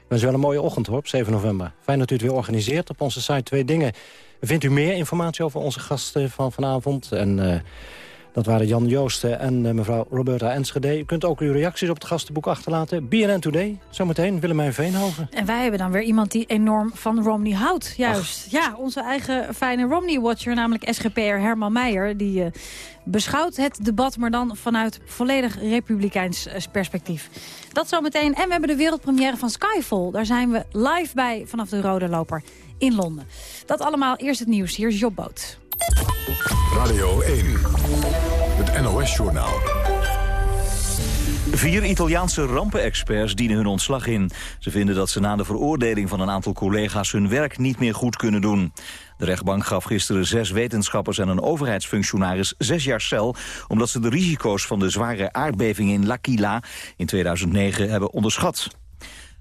Het is wel een mooie ochtend hoor, op 7 november. Fijn dat u het weer organiseert. Op onze site Twee Dingen vindt u meer informatie over onze gasten van vanavond. En eh, dat waren Jan Joosten en eh, mevrouw Roberta Enschede. U kunt ook uw reacties op het gastenboek achterlaten. BNN Today, zometeen Willemijn Veenhoven. En wij hebben dan weer iemand die enorm van Romney houdt. Juist. Ja, onze eigen fijne Romney-watcher, namelijk SGP'er Herman Meijer... die eh, beschouwt het debat, maar dan vanuit volledig republikeins eh, perspectief. Dat zometeen. En we hebben de wereldpremière van Skyfall. Daar zijn we live bij vanaf de Rode Loper in Londen. Dat allemaal eerst het nieuws. Hier is Job Boot. Radio 1, het NOS-journaal. Vier Italiaanse rampenexperts dienen hun ontslag in. Ze vinden dat ze na de veroordeling van een aantal collega's hun werk niet meer goed kunnen doen. De rechtbank gaf gisteren zes wetenschappers en een overheidsfunctionaris zes jaar cel... omdat ze de risico's van de zware aardbeving in L'Aquila in 2009 hebben onderschat.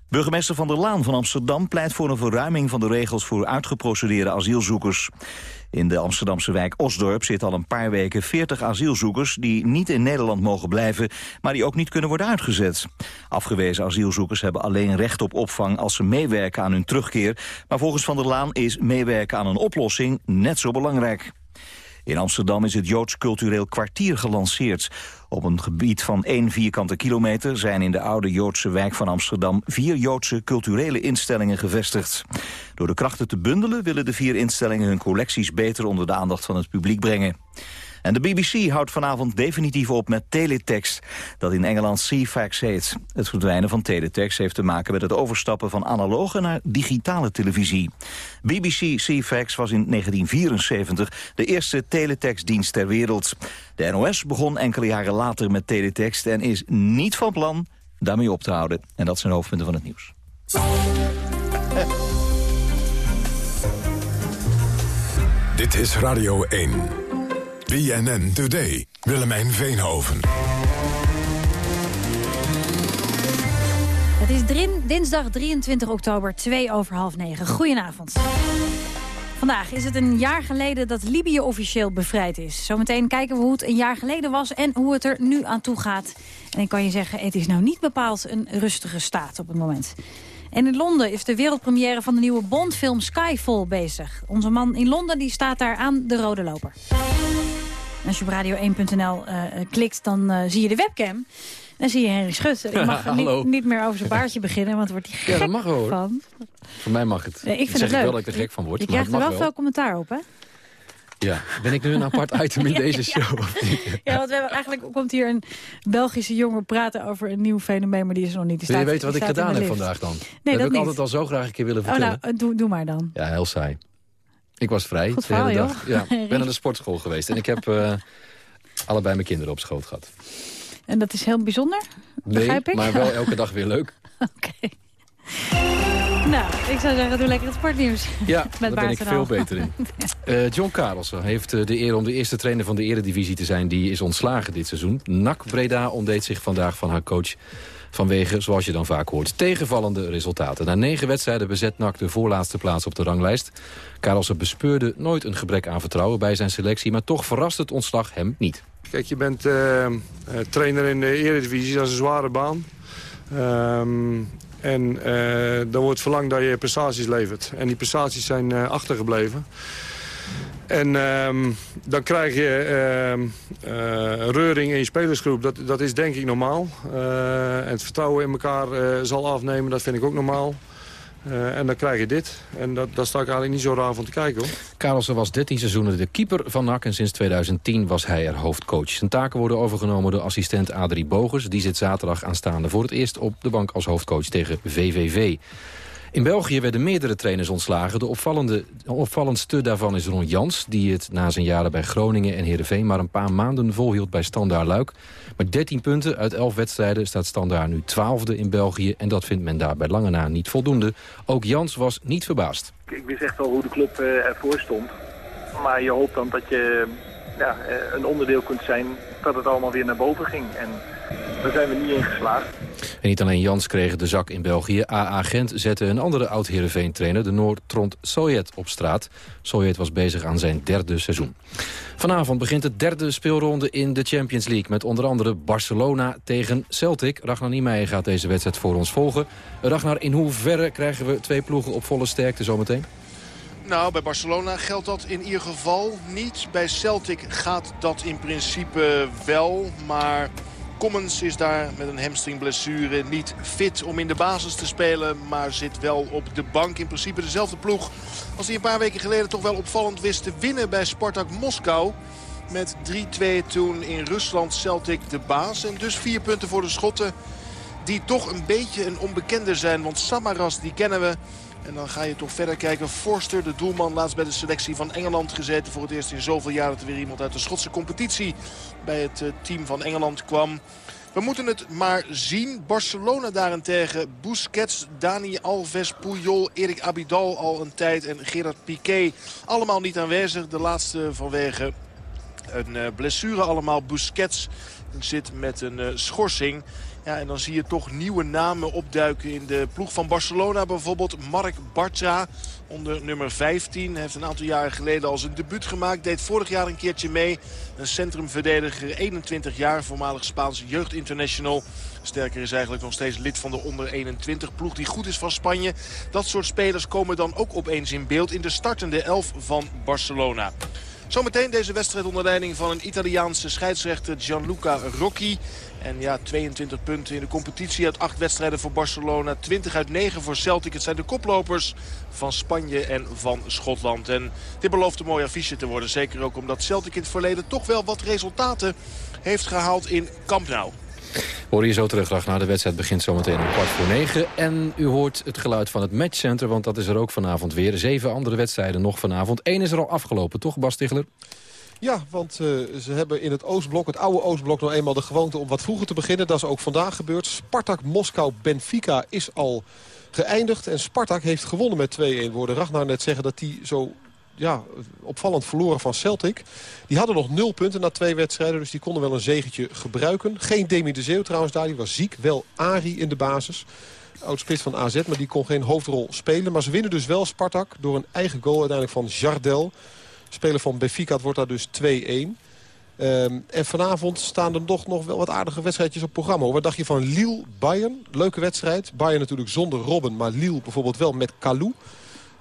Burgemeester Van der Laan van Amsterdam pleit voor een verruiming van de regels voor uitgeprocedeerde asielzoekers. In de Amsterdamse wijk Osdorp zitten al een paar weken 40 asielzoekers die niet in Nederland mogen blijven, maar die ook niet kunnen worden uitgezet. Afgewezen asielzoekers hebben alleen recht op opvang als ze meewerken aan hun terugkeer, maar volgens Van der Laan is meewerken aan een oplossing net zo belangrijk. In Amsterdam is het Joods Cultureel Kwartier gelanceerd. Op een gebied van één vierkante kilometer zijn in de oude Joodse wijk van Amsterdam vier Joodse culturele instellingen gevestigd. Door de krachten te bundelen willen de vier instellingen hun collecties beter onder de aandacht van het publiek brengen. En de BBC houdt vanavond definitief op met teletext, dat in Engeland CFAX heet. Het verdwijnen van teletext heeft te maken met het overstappen van analoge naar digitale televisie. BBC CFAX was in 1974 de eerste teletextdienst ter wereld. De NOS begon enkele jaren later met teletext en is niet van plan daarmee op te houden. En dat zijn hoofdpunten van het nieuws. Dit is Radio 1. BNN Today. Willemijn Veenhoven. Het is drin- dinsdag 23 oktober, 2 over half 9. Goedenavond. Vandaag is het een jaar geleden dat Libië officieel bevrijd is. Zometeen kijken we hoe het een jaar geleden was en hoe het er nu aan toe gaat. En ik kan je zeggen, het is nou niet bepaald een rustige staat op het moment. En in Londen is de wereldpremière van de nieuwe Bondfilm Skyfall bezig. Onze man in Londen die staat daar aan de rode loper. Als je op radio1.nl eh, klikt, dan eh, zie je de webcam. Dan zie je Henry Schut. Ik mag [LAUGHS] niet, niet meer over zijn baardje beginnen, want wordt hij gek Ja, dat mag wel, van. Voor mij mag het. Ik vind het leuk. wel dat ik er gek van word, Je krijgt er mag wel veel commentaar op, hè? Ja, ben ik nu een apart [LAUGHS] item in deze show? [LAUGHS] Ja, want we hebben, eigenlijk komt hier een Belgische jongen praten over een nieuw fenomeen, maar die is nog niet. Wil je weten wat ik gedaan heb vandaag dan? Nee, dat dat heb ik altijd al zo graag een keer willen Oh, vertellen. nou, doe, doe maar dan. Ja, heel saai. Ik was vrij Goed de hele dag. joh. Ja, ik ben naar de [LAUGHS] sportschool geweest en ik heb eh, allebei mijn kinderen op schoot gehad. En dat is heel bijzonder, Nee, begrijp ik? maar wel elke dag weer leuk. [LAUGHS] Nou, ik zou zeggen, doe lekker het sportnieuws. Ja, [LAUGHS] daar ben ik veel beter in. Eh, John Karelsen heeft eh, de eer om de eerste trainer van de eredivisie te zijn. Die is ontslagen dit seizoen. NAC Breda ontdeed zich vandaag van haar coach. Vanwege, zoals je dan vaak hoort, tegenvallende resultaten. Na negen wedstrijden bezet NAC de voorlaatste plaats op de ranglijst. Karelsen bespeurde nooit een gebrek aan vertrouwen bij zijn selectie... maar toch verrast het ontslag hem niet. Kijk, je bent eh, eh, trainer in de Eredivisie, dat is een zware baan. Ehm, en eh dan wordt verlangd dat je prestaties levert. En die prestaties zijn eh, achtergebleven. En ehm, dan krijg je ehm, eh, reuring in je spelersgroep. Dat, dat is denk ik normaal. Eh, en het vertrouwen in elkaar eh, zal afnemen, dat vind ik ook normaal. En dan krijg je dit. En dat, daar sta ik eigenlijk niet zo raar van te kijken hoor. Karelsen was 13 seizoenen de keeper van NAC en sinds 2010 was hij er hoofdcoach. Zijn taken worden overgenomen door assistent Adrie Bogers. Die zit zaterdag aanstaande voor het eerst op de bank als hoofdcoach tegen VVV. In België werden meerdere trainers ontslagen. De opvallende, opvallendste daarvan is Ron Jans... die het na zijn jaren bij Groningen en Heerenveen... maar een paar maanden volhield bij Standaard Luik. Met 13 punten uit 11 wedstrijden staat Standaard nu 12e in België... en dat vindt men daar bij lange na niet voldoende. Ook Jans was niet verbaasd. Ik wist echt wel hoe de club eh, ervoor stond. Maar je hoopt dan dat je ja, eh, een onderdeel kunt zijn dat het allemaal weer naar boven ging. En daar zijn we niet in geslaagd. En niet alleen Jans kreeg de zak in België. AA Gent zette een andere oud-Heerenveen-trainer, de Noord-Trond Sojet, op straat. Sojet was bezig aan zijn derde seizoen. Vanavond begint de derde speelronde in de Champions League... met onder andere Barcelona tegen Celtic. Ragnar Niemeyer gaat deze wedstrijd voor ons volgen. Ragnar, in hoeverre krijgen we twee ploegen op volle sterkte zometeen? Nou, bij Barcelona geldt dat in ieder geval niet. Bij Celtic gaat dat in principe wel, maar... Commons is daar met een hamstringblessure niet fit om in de basis te spelen. Maar zit wel op de bank. In principe dezelfde ploeg als die een paar weken geleden toch wel opvallend wist te winnen bij Spartak Moskou. Met 3-2 toen in Rusland Celtic de baas. En dus vier punten voor de Schotten die toch een beetje een onbekende zijn. Want Samaras die kennen we. En dan ga je toch verder kijken. Forster, de doelman, laatst bij de selectie van Engeland gezeten. Voor het eerst in zoveel jaar dat er weer iemand uit de Schotse competitie bij het eh, team van Engeland kwam. We moeten het maar zien. Barcelona daarentegen. Busquets, Dani Alves, Puyol, Erik Abidal al een tijd. En Gerard Piqué allemaal niet aanwezig. De laatste vanwege een eh, blessure allemaal. Busquets zit met een eh, schorsing. Ja, en dan zie je toch nieuwe namen opduiken in de ploeg van Barcelona. Bijvoorbeeld Mark Bartra onder nummer 15. Heeft een aantal jaren geleden al zijn debuut gemaakt. Deed vorig jaar een keertje mee. Een centrumverdediger, 21 jaar, voormalig Spaans jeugdinternational. Sterker is eigenlijk nog steeds lid van de onder 21 ploeg die goed is van Spanje. Dat soort spelers komen dan ook opeens in beeld in de startende elf van Barcelona. Zometeen deze wedstrijd onder leiding van een Italiaanse scheidsrechter Gianluca Rocchi. En ja, 22 punten in de competitie uit 8 wedstrijden voor Barcelona. 20 uit 9 voor Celtic. Het zijn de koplopers van Spanje en van Schotland. En dit belooft een mooi affiche te worden. Zeker ook omdat Celtic in het verleden toch wel wat resultaten heeft gehaald in Camp Nou. Hoor je zo terug, naar de wedstrijd begint zometeen om kwart voor negen. En u hoort het geluid van het matchcenter, want dat is er ook vanavond weer. Zeven andere wedstrijden nog vanavond. Eén is er al afgelopen, toch Bas Stigler? Ja, want uh, ze hebben in het Oostblok, het oude Oostblok... nog eenmaal de gewoonte om wat vroeger te beginnen. Dat is ook vandaag gebeurd. Spartak Moskou-Benfica is al geëindigd. En Spartak heeft gewonnen met 2-1. Worden Ragnar net zeggen dat die zo ja, opvallend verloren van Celtic. Die hadden nog nul punten na twee wedstrijden. Dus die konden wel een zegetje gebruiken. Geen Demi de Zeeuw trouwens daar. Die was ziek. Wel Ari in de basis. Oudspits van AZ, maar die kon geen hoofdrol spelen. Maar ze winnen dus wel Spartak door een eigen goal uiteindelijk van Jardel. Speler van Benfica wordt daar dus 2-1. Um, ehm, en vanavond staan er toch nog wel wat aardige wedstrijdjes op programma. Wat dacht je van Lille-Bayern? Leuke wedstrijd. Bayern natuurlijk zonder Robben, maar Lille bijvoorbeeld wel met Kalou.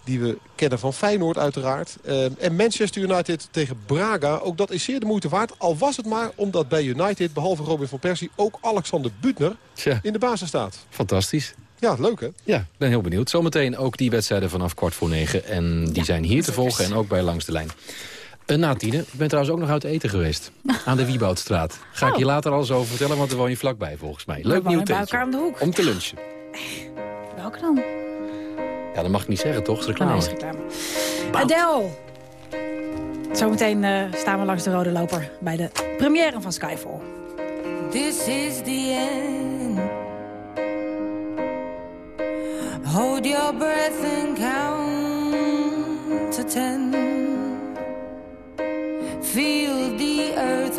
Die we kennen van Feyenoord uiteraard. Um, en Manchester United tegen Braga. Ook dat is zeer de moeite waard. Al was het maar omdat bij United, behalve Robin van Persie... ook Alexander Butner in de basis staat. Fantastisch. Ja, leuk hè? Ja, ik ben heel benieuwd. Zometeen ook die wedstrijden vanaf kwart voor negen. En die zijn hier te volgen en ook bij Langs de Lijn. Uh, na tienen. Ik ben trouwens ook nog uit eten geweest. [LAUGHS] Aan de Wieboudstraat. Ga ik je oh. later alles over vertellen, want daar woon je vlakbij volgens mij. Leuk nieuw tentje. om de hoek. Om te lunchen. Welke dan? Ja, dat mag ik niet zeggen, toch? Het reclame. Oh, nee, reclame. Adele. Zometeen uh, staan we langs de rode loper bij de première van Skyfall. This is the end. Hold your breath and count to ten. Feel the earth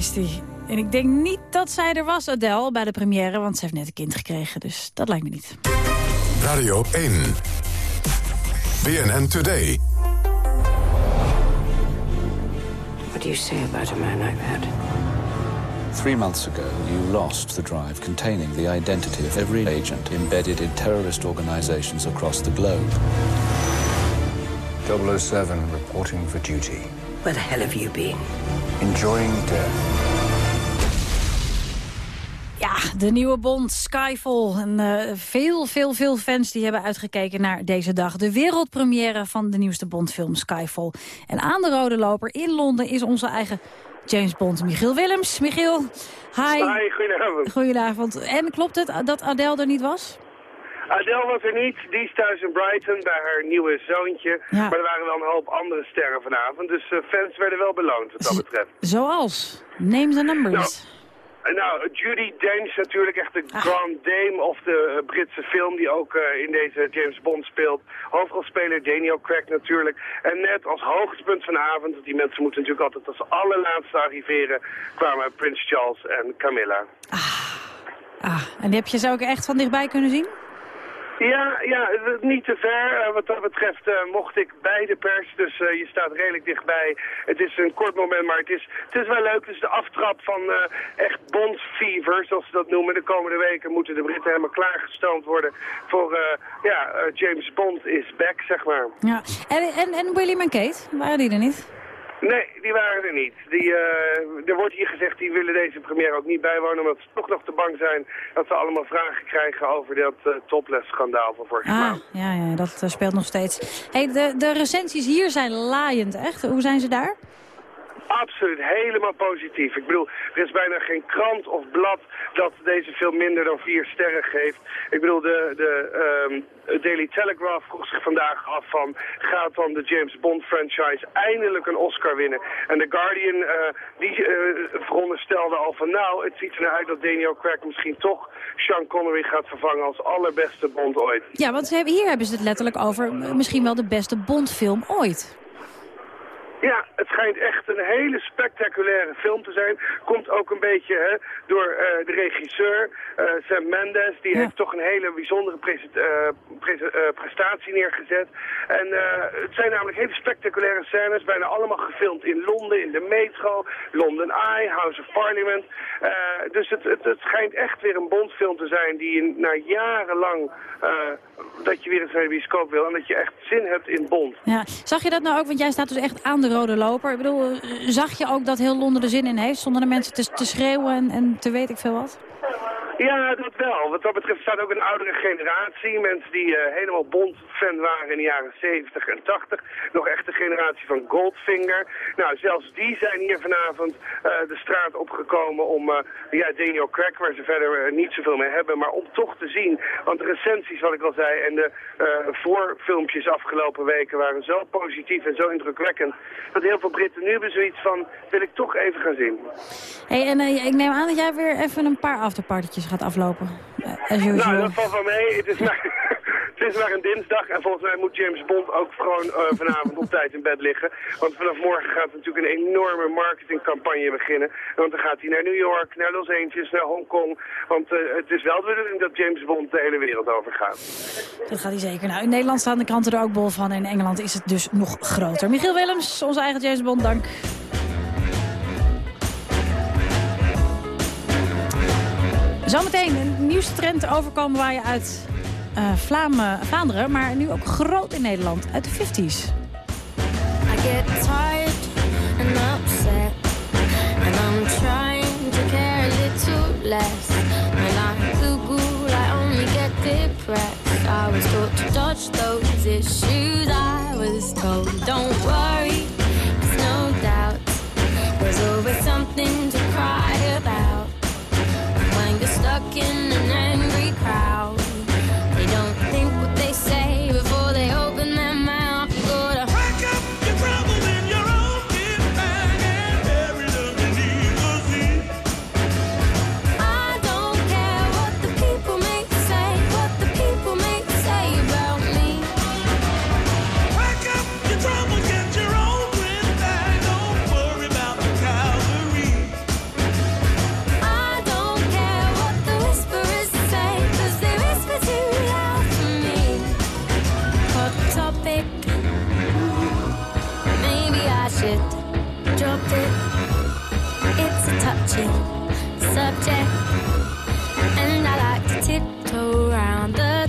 Mooi is die. En ik denk niet dat zij er was, Adele, bij de première... want ze heeft net een kind gekregen, dus dat lijkt me niet. Radio 1. BNN Today. What do you say about a man like that? Three months ago, you lost the drive containing the identity of every agent embedded in terrorist organizations across the globe. 007 reporting for duty. Where the hell have you been? Enjoying death. Ja, de nieuwe Bond, Skyfall. En uh, veel, veel, veel fans die hebben uitgekeken naar deze dag. De wereldpremière van de nieuwste Bondfilm Skyfall. En aan de rode loper in Londen is onze eigen James Bond, Michiel Willems. Michiel, hi. Hi, goedenavond. Goedenavond. En klopt het dat Adele er niet was? Adele was er niet. Die is thuis in Brighton bij haar nieuwe zoontje. Ja. Maar er waren wel een hoop andere sterren vanavond. Dus uh, fans werden wel beloond wat dat betreft. Zoals? Name the numbers. Nou, nou, Judy Dench natuurlijk echt de grand dame of de uh, Britse film die ook uh, in deze James Bond speelt. Hoofdrolspeler Daniel Craig natuurlijk. En net als hoogtepunt van de avond, want die mensen moeten natuurlijk altijd als allerlaatste arriveren, kwamen Prins Charles en Camilla. Ah, ah. en die heb je ze ook echt van dichtbij kunnen zien? Ja, ja, niet te ver. Uh, wat dat betreft uh, mocht ik bij de pers, dus uh, je staat redelijk dichtbij. Het is een kort moment, maar het is, het is wel leuk. Het is de aftrap van echt Bond fever, zoals ze dat noemen. De komende weken moeten de Britten helemaal klaargestoomd worden voor, ja, James Bond is back, zeg maar. Ja, en, en, en William en Kate, waren die er niet? Nee, die waren er niet. Die, uh, er wordt hier gezegd, die willen deze première ook niet bijwonen... omdat ze toch nog te bang zijn dat ze allemaal vragen krijgen... over dat uh, topless-schandaal van vorige ah, maand. Ja, ja, dat uh, speelt nog steeds. Hey, de, de recensies hier zijn laaiend, echt. Hoe zijn ze daar? Absoluut, helemaal positief. Ik bedoel, er is bijna geen krant of blad dat deze film minder dan vier sterren geeft. Ik bedoel, de, de um, Daily Telegraph vroeg zich vandaag af van... gaat dan de James Bond franchise eindelijk een Oscar winnen? En The Guardian, uh, die uh, veronderstelde al van... nou, het ziet er naar uit dat Daniel Craig misschien toch Sean Connery gaat vervangen... als allerbeste Bond ooit. Ja, want ze hebben, hier hebben ze het letterlijk over misschien wel de beste Bond-film ooit. Ja, het schijnt echt een hele spectaculaire film te zijn. Komt ook een beetje hè, door uh, de regisseur, uh, Sam Mendes. Die ja. heeft toch een hele bijzondere uh, pre prestatie neergezet. En het zijn namelijk hele spectaculaire scènes. Bijna allemaal gefilmd in Londen, in de metro, London Eye, House of Parliament. dus het, het, het, schijnt echt weer een Bondfilm te zijn die in, na jarenlang... dat je weer eens naar de bioscoop wil en dat je echt zin hebt in Bond. Ja. Zag je dat nou ook? Want jij staat dus echt aan de rode loper. Ik bedoel, zag je ook dat heel Londen er zin in heeft? Zonder de mensen te, te schreeuwen en, en te weet ik veel wat? Ja, dat wel. Wat dat betreft staat ook een oudere generatie. Mensen die uh, helemaal Bond-fan waren in de jaren 70 en 80. Nog echt de generatie van Goldfinger. Nou, zelfs die zijn hier vanavond uh, de straat opgekomen om uh, ja, Daniel Craig, waar ze verder niet zoveel mee hebben, maar om toch te zien. Want de recensies, wat ik al zei, en de voorfilmpjes afgelopen weken waren zo positief en zo indrukwekkend, dat heel veel Britten nu hebben zoiets van, wil ik toch even gaan zien. Hey, en ik neem aan dat jij weer even een paar afterpartytjes gaat aflopen. As nou, dat valt wel mee. Het is, maar, [LAUGHS] het is maar een dinsdag en volgens mij moet James Bond ook gewoon uh, vanavond op tijd in bed liggen. Want vanaf morgen gaat natuurlijk een enorme marketingcampagne beginnen. Want dan gaat hij naar New York, naar Los Angeles, naar Hongkong. Want uh, het is wel de bedoeling dat James Bond de hele wereld over gaat. Dat gaat hij zeker. Nou, in Nederland staan de kranten er ook bol van. In Engeland is het dus nog groter. Michiel Willems, onze eigen James Bond, dank. Zometeen een nieuwste trend overkomen waar je uit uh, Vlaanderen, maar nu ook groot in Nederland, uit de 50s. I get tired and upset And I'm trying to care a little less. When I Google I only get depressed. I was taught to dodge those issues I was told. Don't worry, there's no doubt There's always something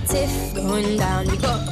tiff going down. You got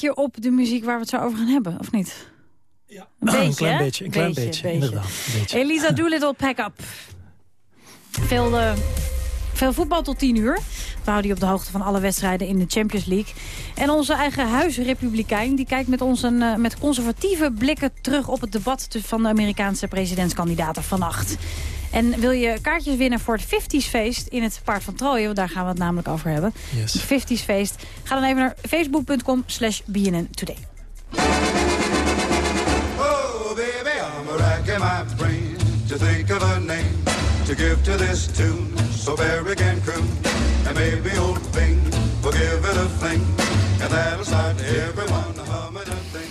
beetje op de muziek waar we het zo over gaan hebben, of niet? Ja. Een, [CLEARS THROAT] beetje, een klein hè? beetje, een klein beetje, inderdaad. Een beetje. Elisa [CLEARS THROAT] Doolittle, pack up. Veel, eh, veel voetbal tot 10 uur. We houden je op de hoogte van alle wedstrijden in de Champions League. En onze eigen huisrepublikein die kijkt met ons een, eh, met conservatieve blikken terug op het debat van de Amerikaanse presidentskandidaten vannacht. En wil je kaartjes winnen voor het 50s feest in het Paard van Trooien, want daar gaan we het namelijk over hebben. Yes. Het 50s feest. Ga dan even naar facebook.com slash BNN Today. Oh, baby, I'm racking my brain to think of a name to give to this tune so Barry can croon. And maybe old Bing will give it a fling, and that'll start everyone humming a thing.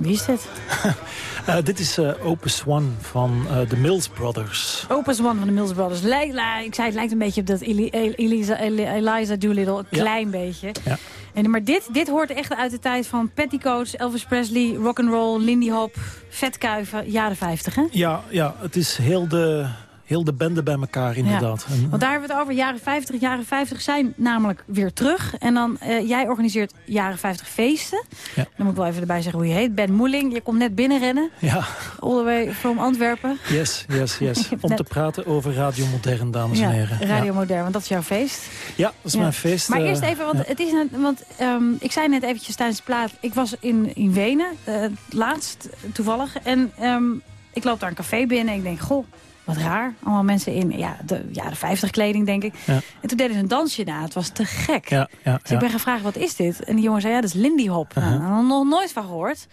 Wie is dit? [LAUGHS] Eh, dit is eh, Opus One van eh, de Mills Brothers. Opus One van de Mills Brothers. La- ik zei, het lijkt een beetje op dat Eli- Eliza Doolittle. Een Ja. klein beetje. Ja. En, maar dit, dit hoort echt uit de tijd van petticoats, Elvis Presley, rock'n'roll, Lindy Hop, vetkuiven, jaren 50, hè? Ja, ja, het is heel de, heel de bende bij elkaar inderdaad. Ja. En, Want daar hebben we het over. Jaren 50. Jaren 50 zijn namelijk weer terug. En dan, eh, jij organiseert jaren 50 feesten. Ja. Dan moet ik wel even erbij zeggen hoe je heet. Ben Moeling, je komt net binnenrennen. ja, All the way from Antwerpen. yes, yes, [LAUGHS] yes. Om net- te praten over Radio Modern, dames Ja, en heren. Radio. Modern, want dat is jouw feest. Ja, dat is mijn feest. Maar eh, eerst even, want, het is een, want ehm, ik zei net eventjes tijdens de plaat... ik was in, in Wenen, eh, laatst toevallig. En ehm, ik loop daar een café binnen en ik denk... goh, wat raar. Allemaal mensen in ja, de jaren 50 kleding, denk ik. Ja. En toen deden ze een dansje na. Het was te gek. Ja, ja, Dus ik ben gevraagd, wat is dit? En die jongen zei, ja, dat is Lindy Hop. Nou, daar had ik nog nooit van gehoord.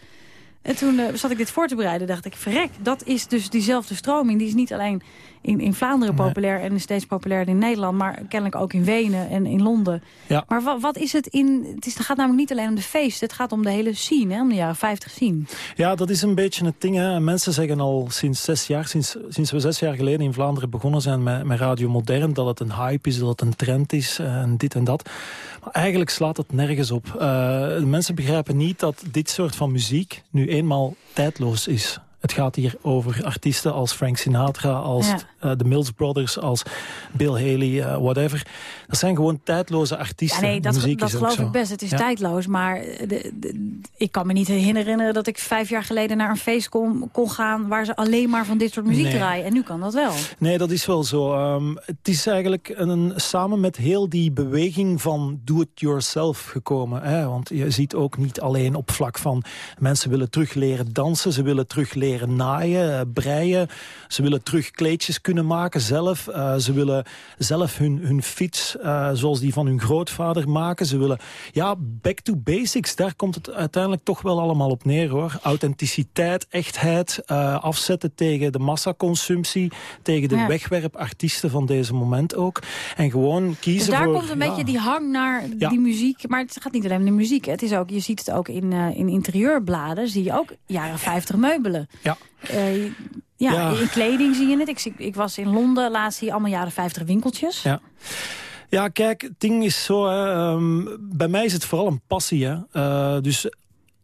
En toen eh, zat ik dit voor te bereiden, dacht ik, verrek, dat is dus diezelfde stroming. Die is niet alleen in, in Vlaanderen Nee. populair en is steeds populairder in Nederland, maar kennelijk ook in Wenen en in Londen. Ja. Maar wat, wat is het in, het, is, het gaat namelijk niet alleen om de feest, het gaat om de hele scene, hè, om de jaren 50 scene. Ja, dat is een beetje het ding. Hè. Mensen zeggen al sinds zes jaar, sinds, sinds we zes jaar geleden in Vlaanderen begonnen zijn met, met Radio Modern, dat het een hype is, dat het een trend is eh, en dit en dat. Eigenlijk slaat het nergens op. Eh, mensen begrijpen niet dat dit soort van muziek nu eenmaal tijdloos is. Het gaat hier over artiesten als Frank Sinatra, als Ja. eh, de Mills Brothers, als Bill Haley, eh, whatever. Dat zijn gewoon tijdloze Ja, artiesten. nee, dat, muziek geloof ik best. Het is Ja. tijdloos. Maar de, de- ik kan me niet herinneren dat ik vijf jaar geleden naar een feest kon, kon gaan... waar ze alleen maar van dit soort muziek Nee. draaien. En nu kan dat wel. Nee, dat is wel zo. Ehm, het is eigenlijk een, samen met heel die beweging van do-it-yourself gekomen. Hè? Want je ziet ook niet alleen op vlak van... mensen willen terug leren dansen, ze willen terug leren naaien, eh, breien. Ze willen terug kleedjes kunnen maken zelf. Eh, ze willen zelf hun, hun fiets, eh, zoals die van hun grootvader, maken. Ze willen, ja, back to basics. Daar komt het uiteindelijk toch wel allemaal op neer, hoor. Authenticiteit, echtheid, afzetten tegen de massaconsumptie, tegen de Ja. wegwerpartiesten van deze moment ook. En gewoon kiezen Dus daar voor... komt een ja, beetje die hang naar Ja. die muziek. Maar het gaat niet alleen om de muziek. hè. Het is ook, je ziet het ook in, in interieurbladen. Zie je ook jaren 50 meubelen. Ja. Eh, ja, Ja. in kleding zie je het. Ik, ik was in Londen, laatst zie je allemaal jaren 50 winkeltjes. Ja. Ja, kijk, het ding is zo... Hè, ehm, bij mij is het vooral een passie. Hè. Eh, dus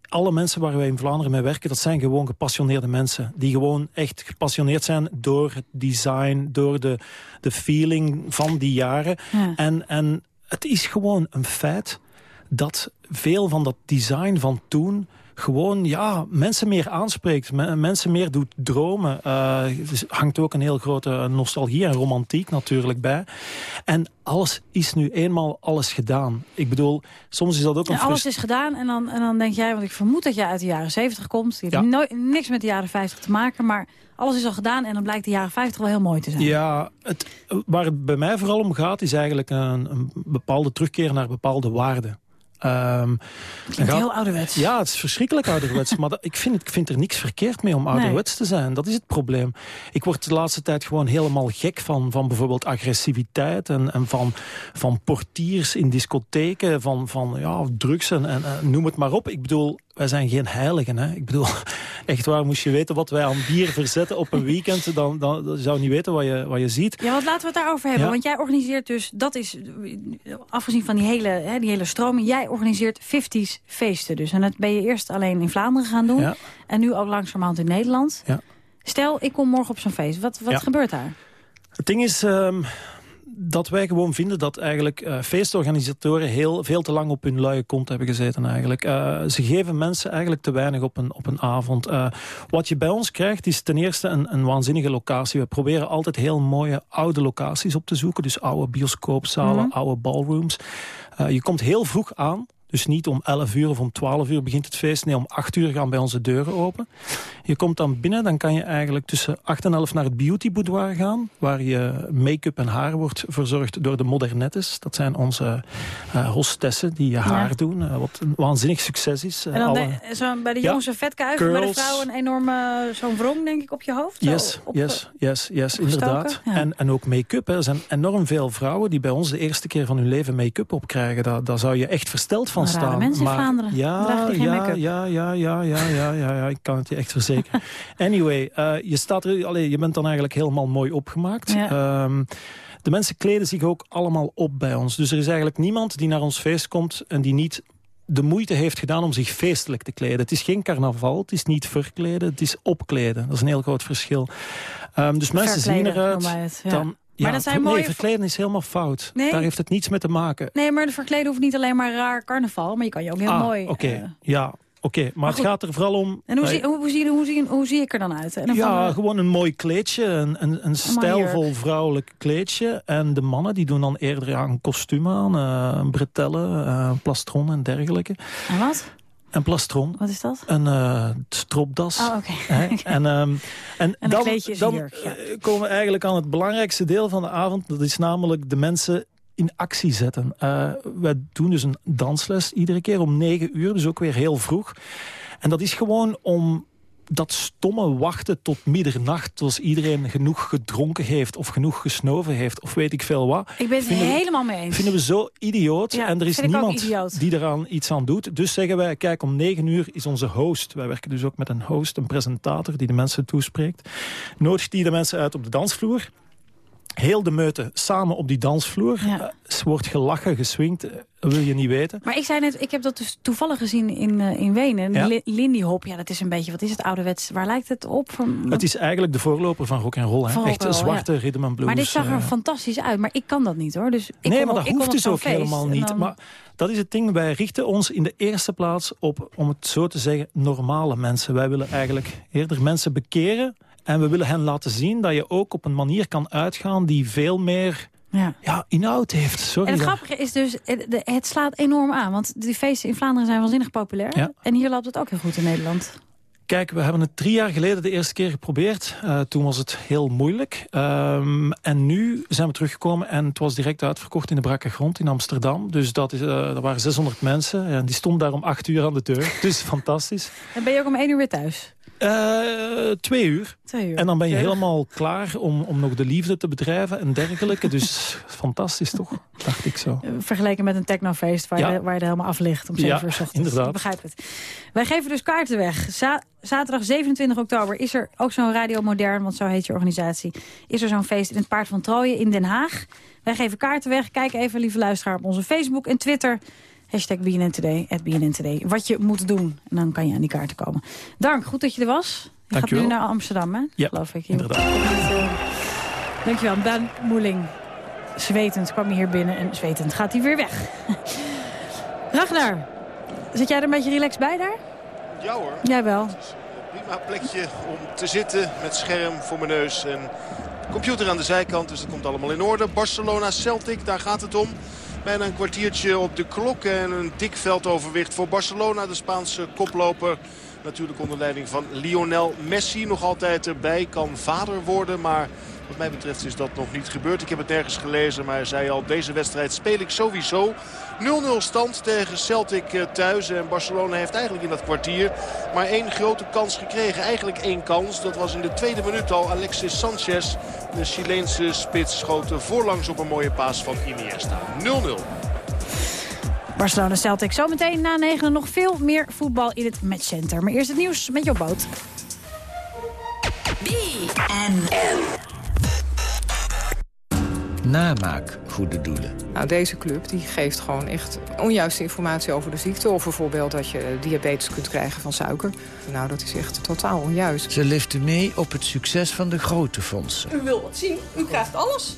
alle mensen waar wij in Vlaanderen mee werken... dat zijn gewoon gepassioneerde mensen. Die gewoon echt gepassioneerd zijn door het design... door de, de feeling van die jaren. Ja. En, en het is gewoon een feit dat veel van dat design van toen gewoon ja, mensen meer aanspreekt. Me- mensen meer doet dromen. Eh, er hangt ook een heel grote nostalgie en romantiek natuurlijk bij. En alles is nu eenmaal alles gedaan. Ik bedoel, soms is dat ook een En alles is gedaan en dan, en dan denk jij, want ik vermoed dat jij uit de jaren 70 komt. Je hebt Ja. nooit- niks met de jaren 50 te maken, maar alles is al gedaan en dan blijkt de jaren 50 wel heel mooi te zijn. Ja, het, waar het bij mij vooral om gaat... is eigenlijk een, een bepaalde terugkeer naar bepaalde waarden. Klinkt gaat- heel ouderwets. Ja, het is verschrikkelijk ouderwets. [LAUGHS] maar dat- ik, vind, ik vind er niks verkeerd mee om ouderwets te zijn. Dat is het probleem. Ik word de laatste tijd gewoon helemaal gek van, van bijvoorbeeld agressiviteit... en, en van, van portiers in discotheken, van, van ja, drugs en, en, en noem het maar op. Ik bedoel, wij zijn geen heiligen. Hè? Ik bedoel, [LAUGHS] echt waar, moest je weten wat wij aan bier verzetten op een weekend... dan, dan, dan zou je niet weten wat je, wat je ziet. Ja, want laten we het daarover hebben. Ja. Want jij organiseert dus, dat is afgezien van die hele, hè, die hele stroming... jij organiseert 50s feesten dus. En dat ben je eerst alleen in Vlaanderen gaan doen. Ja. En nu ook langzamerhand in Nederland. Ja. Stel, ik kom morgen op zo'n feest. Wat, wat gebeurt daar? Het ding is ehm, dat wij gewoon vinden dat eigenlijk eh, feestorganisatoren heel, veel te lang op hun luie kont hebben gezeten eigenlijk. Eh, ze geven mensen eigenlijk te weinig op een, op een avond. Eh, wat je bij ons krijgt is ten eerste een, een waanzinnige locatie. We proberen altijd heel mooie oude locaties op te zoeken. Dus oude bioscoopzalen, Mhm. oude ballrooms. Je komt heel vroeg aan. Dus niet om 11 uur of om 12 uur begint het feest. Nee, om 8 uur gaan bij onze deuren open. Je komt dan binnen, dan kan je eigenlijk tussen 8 en 11 naar het beauty boudoir gaan. Waar je make-up en haar wordt verzorgd door de modernettes. Dat zijn onze eh, hostessen die je haar doen. eh, wat een waanzinnig succes is. Eh, En dan alle- de- zo bij de Ja, jongens een vetkuif, bij de vrouwen een enorme, zo'n wrong denk ik op je hoofd. Zo Yes, op- yes, yes, yes, inderdaad. ja. En, en ook make-up. Er zijn enorm veel vrouwen die bij ons de eerste keer van hun leven make-up opkrijgen. Daar, daar zou je echt versteld van Rare staan. mensen in Vlaanderen. Ja, ja, ja, ja, ja, ja, ja, ja, ik kan het je echt verzekeren. [LAUGHS] anyway, eh, je, staat er, allee, je bent dan eigenlijk helemaal mooi opgemaakt. Ja. Ehm, de mensen kleden zich ook allemaal op bij ons. Dus er is eigenlijk niemand die naar ons feest komt en die niet de moeite heeft gedaan om zich feestelijk te kleden. Het is geen carnaval, het is niet verkleden, het is opkleden. Dat is een heel groot verschil. Ehm, dus mensen zien eruit. het, ja. Maar dat zijn ver- nee, mooie- verkleden is helemaal fout. Nee? Daar heeft het niets mee te maken. Nee, maar de verkleden hoeft niet alleen maar raar carnaval. Maar je kan je ook heel ah, mooi... Oké, eh, ja, oké. Maar, het gaat er vooral om... en hoe, zie, hoe, zie, hoe, zie, hoe zie ik er dan uit? En dan ja, eh, gewoon een mooi kleedje, een, een, een stijlvol vrouwelijk kleedje. En de mannen die doen dan eerder een kostuum aan, eh, een bretelle, eh, plastron en dergelijke. En wat? Een plastron. Wat is dat? Een eh, stropdas. Oh, oké. En, ehm, en, [LAUGHS] dan, dan jurk, ja. eh, komen we eigenlijk aan het belangrijkste deel van de avond. Dat is namelijk de mensen in actie zetten. Eh wij doen dus een dansles iedere keer om negen uur. Dus ook weer heel vroeg. En dat is gewoon om dat stomme wachten tot middernacht... als iedereen genoeg gedronken heeft of genoeg gesnoven heeft... of weet ik veel wat. Ik ben het helemaal mee eens. vinden we zo idioot. Ja, en er is niemand die eraan iets aan doet. Dus zeggen wij, kijk, om negen uur is onze host. Wij werken dus ook met een host, een presentator... die de mensen toespreekt. Nodigt die de mensen uit op de dansvloer. Heel de meute samen op die dansvloer. Ja. Eh, Er wordt gelachen, geswingd. Wil je niet weten. Maar ik zei net, ik heb dat dus toevallig gezien in, eh, in Wenen. Ja. Li- Lindy Hop, ja, dat is een beetje, wat is het, ouderwets? Waar lijkt het op? Van, Het is eigenlijk de voorloper van rock en roll. Hè? Echt roll, zwarte rhythm and blues. maar dit zag er eh. fantastisch uit. Maar ik kan dat niet hoor. Dus ik nee, kom maar op- dat hoeft dus ook feest helemaal niet. dan- Maar dat is het ding. Wij richten ons in de eerste plaats op, om het zo te zeggen, normale mensen. Wij willen eigenlijk eerder mensen bekeren. En we willen hen laten zien dat je ook op een manier kan uitgaan die veel meer Ja. ja, inhoud heeft. Sorry. En het grappige is dus, eh, het slaat enorm aan. Want die feesten in Vlaanderen zijn waanzinnig populair. Ja. En hier loopt het ook heel goed in Nederland. Kijk, we hebben het drie jaar geleden de eerste keer geprobeerd. Uh, toen was het heel moeilijk. Um, en nu zijn we teruggekomen en het was direct uitverkocht in de brakke grond in Amsterdam. Dus dat, is, uh, dat waren 600 mensen en die stonden daar om acht uur aan de deur. [LAUGHS] Dus fantastisch. En ben je ook om één uur weer thuis? Uh, twee, uur. twee uur. En dan ben je helemaal klaar om, om nog de liefde te bedrijven en dergelijke. Dus [LAUGHS] fantastisch toch, dacht ik zo. Vergeleken met een technofeest waar, Ja. je, waar je er helemaal af ligt om 7 Ja, uur 's ochtends. inderdaad. Ik begrijp het. Wij geven dus kaarten weg. Za- zaterdag 27 oktober is er ook zo'n Radio Modern, want zo heet je organisatie. Is er zo'n feest in het Paard van Trooien in Den Haag. Wij geven kaarten weg. Kijk even, lieve luisteraar, op onze Facebook en Twitter. Hashtag BNN Today, at BNN Today. Wat je moet doen. En dan kan je aan die kaarten komen. Dank, goed dat je er was. Je gaat nu naar Amsterdam, hè? Ja, geloof ik. inderdaad. Uh, dankjewel. Daan Moeling. Zwetend kwam hij hier binnen en zwetend gaat hij weer weg. [LAUGHS] Ragnar, zit jij er een beetje relaxed bij daar? Ja hoor. Jij wel. Prima plekje om te zitten met scherm voor mijn neus en computer aan de zijkant. Dus dat komt allemaal in orde. Barcelona Celtic, daar gaat het om. Bijna een kwartiertje op de klok en een dik veldoverwicht voor Barcelona. De Spaanse koploper. Natuurlijk onder leiding van Lionel Messi. Nog altijd erbij. Kan vader worden, maar wat mij betreft is dat nog niet gebeurd. Ik heb het nergens gelezen, maar hij zei al... deze wedstrijd speel ik sowieso. 0-0 stand tegen Celtic eh, thuis. En Barcelona heeft eigenlijk in dat kwartier maar één grote kans gekregen. Eigenlijk één kans. Dat was in de tweede minuut al Alexis Sanchez. De Chileense spits schoot voorlangs op een mooie paas van Iniesta. 0-0. Barcelona Celtic. Zometeen na negen nog veel meer voetbal in het matchcenter. Maar eerst het nieuws met Job Boot. Namaak goede doelen. Nou, deze club die geeft gewoon echt onjuiste informatie over de ziekte. Of bijvoorbeeld dat je diabetes kunt krijgen van suiker. Nou, dat is echt totaal onjuist. Ze liften mee op het succes van de grote fondsen. U wilt wat zien, u krijgt alles.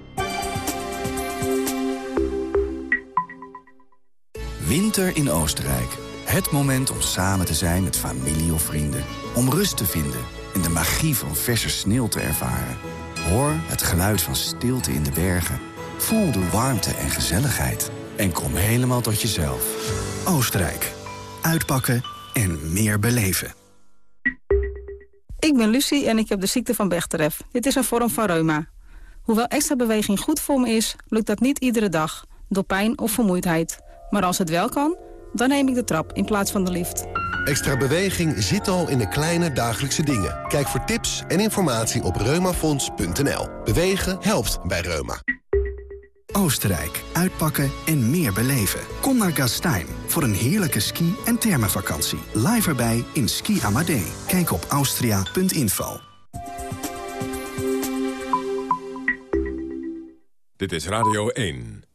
Winter in Oostenrijk. Het moment om samen te zijn met familie of vrienden. Om rust te vinden en de magie van verse sneeuw te ervaren. Hoor het geluid van stilte in de bergen. Voel de warmte en gezelligheid. En kom helemaal tot jezelf. Oostenrijk. Uitpakken en meer beleven. Ik ben Lucie en ik heb de ziekte van Bechterew. Dit is een vorm van reuma. Hoewel extra beweging goed voor me is, lukt dat niet iedere dag. Door pijn of vermoeidheid. Maar als het wel kan, dan neem ik de trap in plaats van de lift. Extra beweging zit al in de kleine dagelijkse dingen. Kijk voor tips en informatie op reumafonds.nl. Bewegen helpt bij reuma. Oostenrijk. Uitpakken en meer beleven. Kom naar Gastein voor een heerlijke ski- en thermenvakantie. Live erbij in Ski Amadee. Kijk op austria.info. Dit is Radio 1.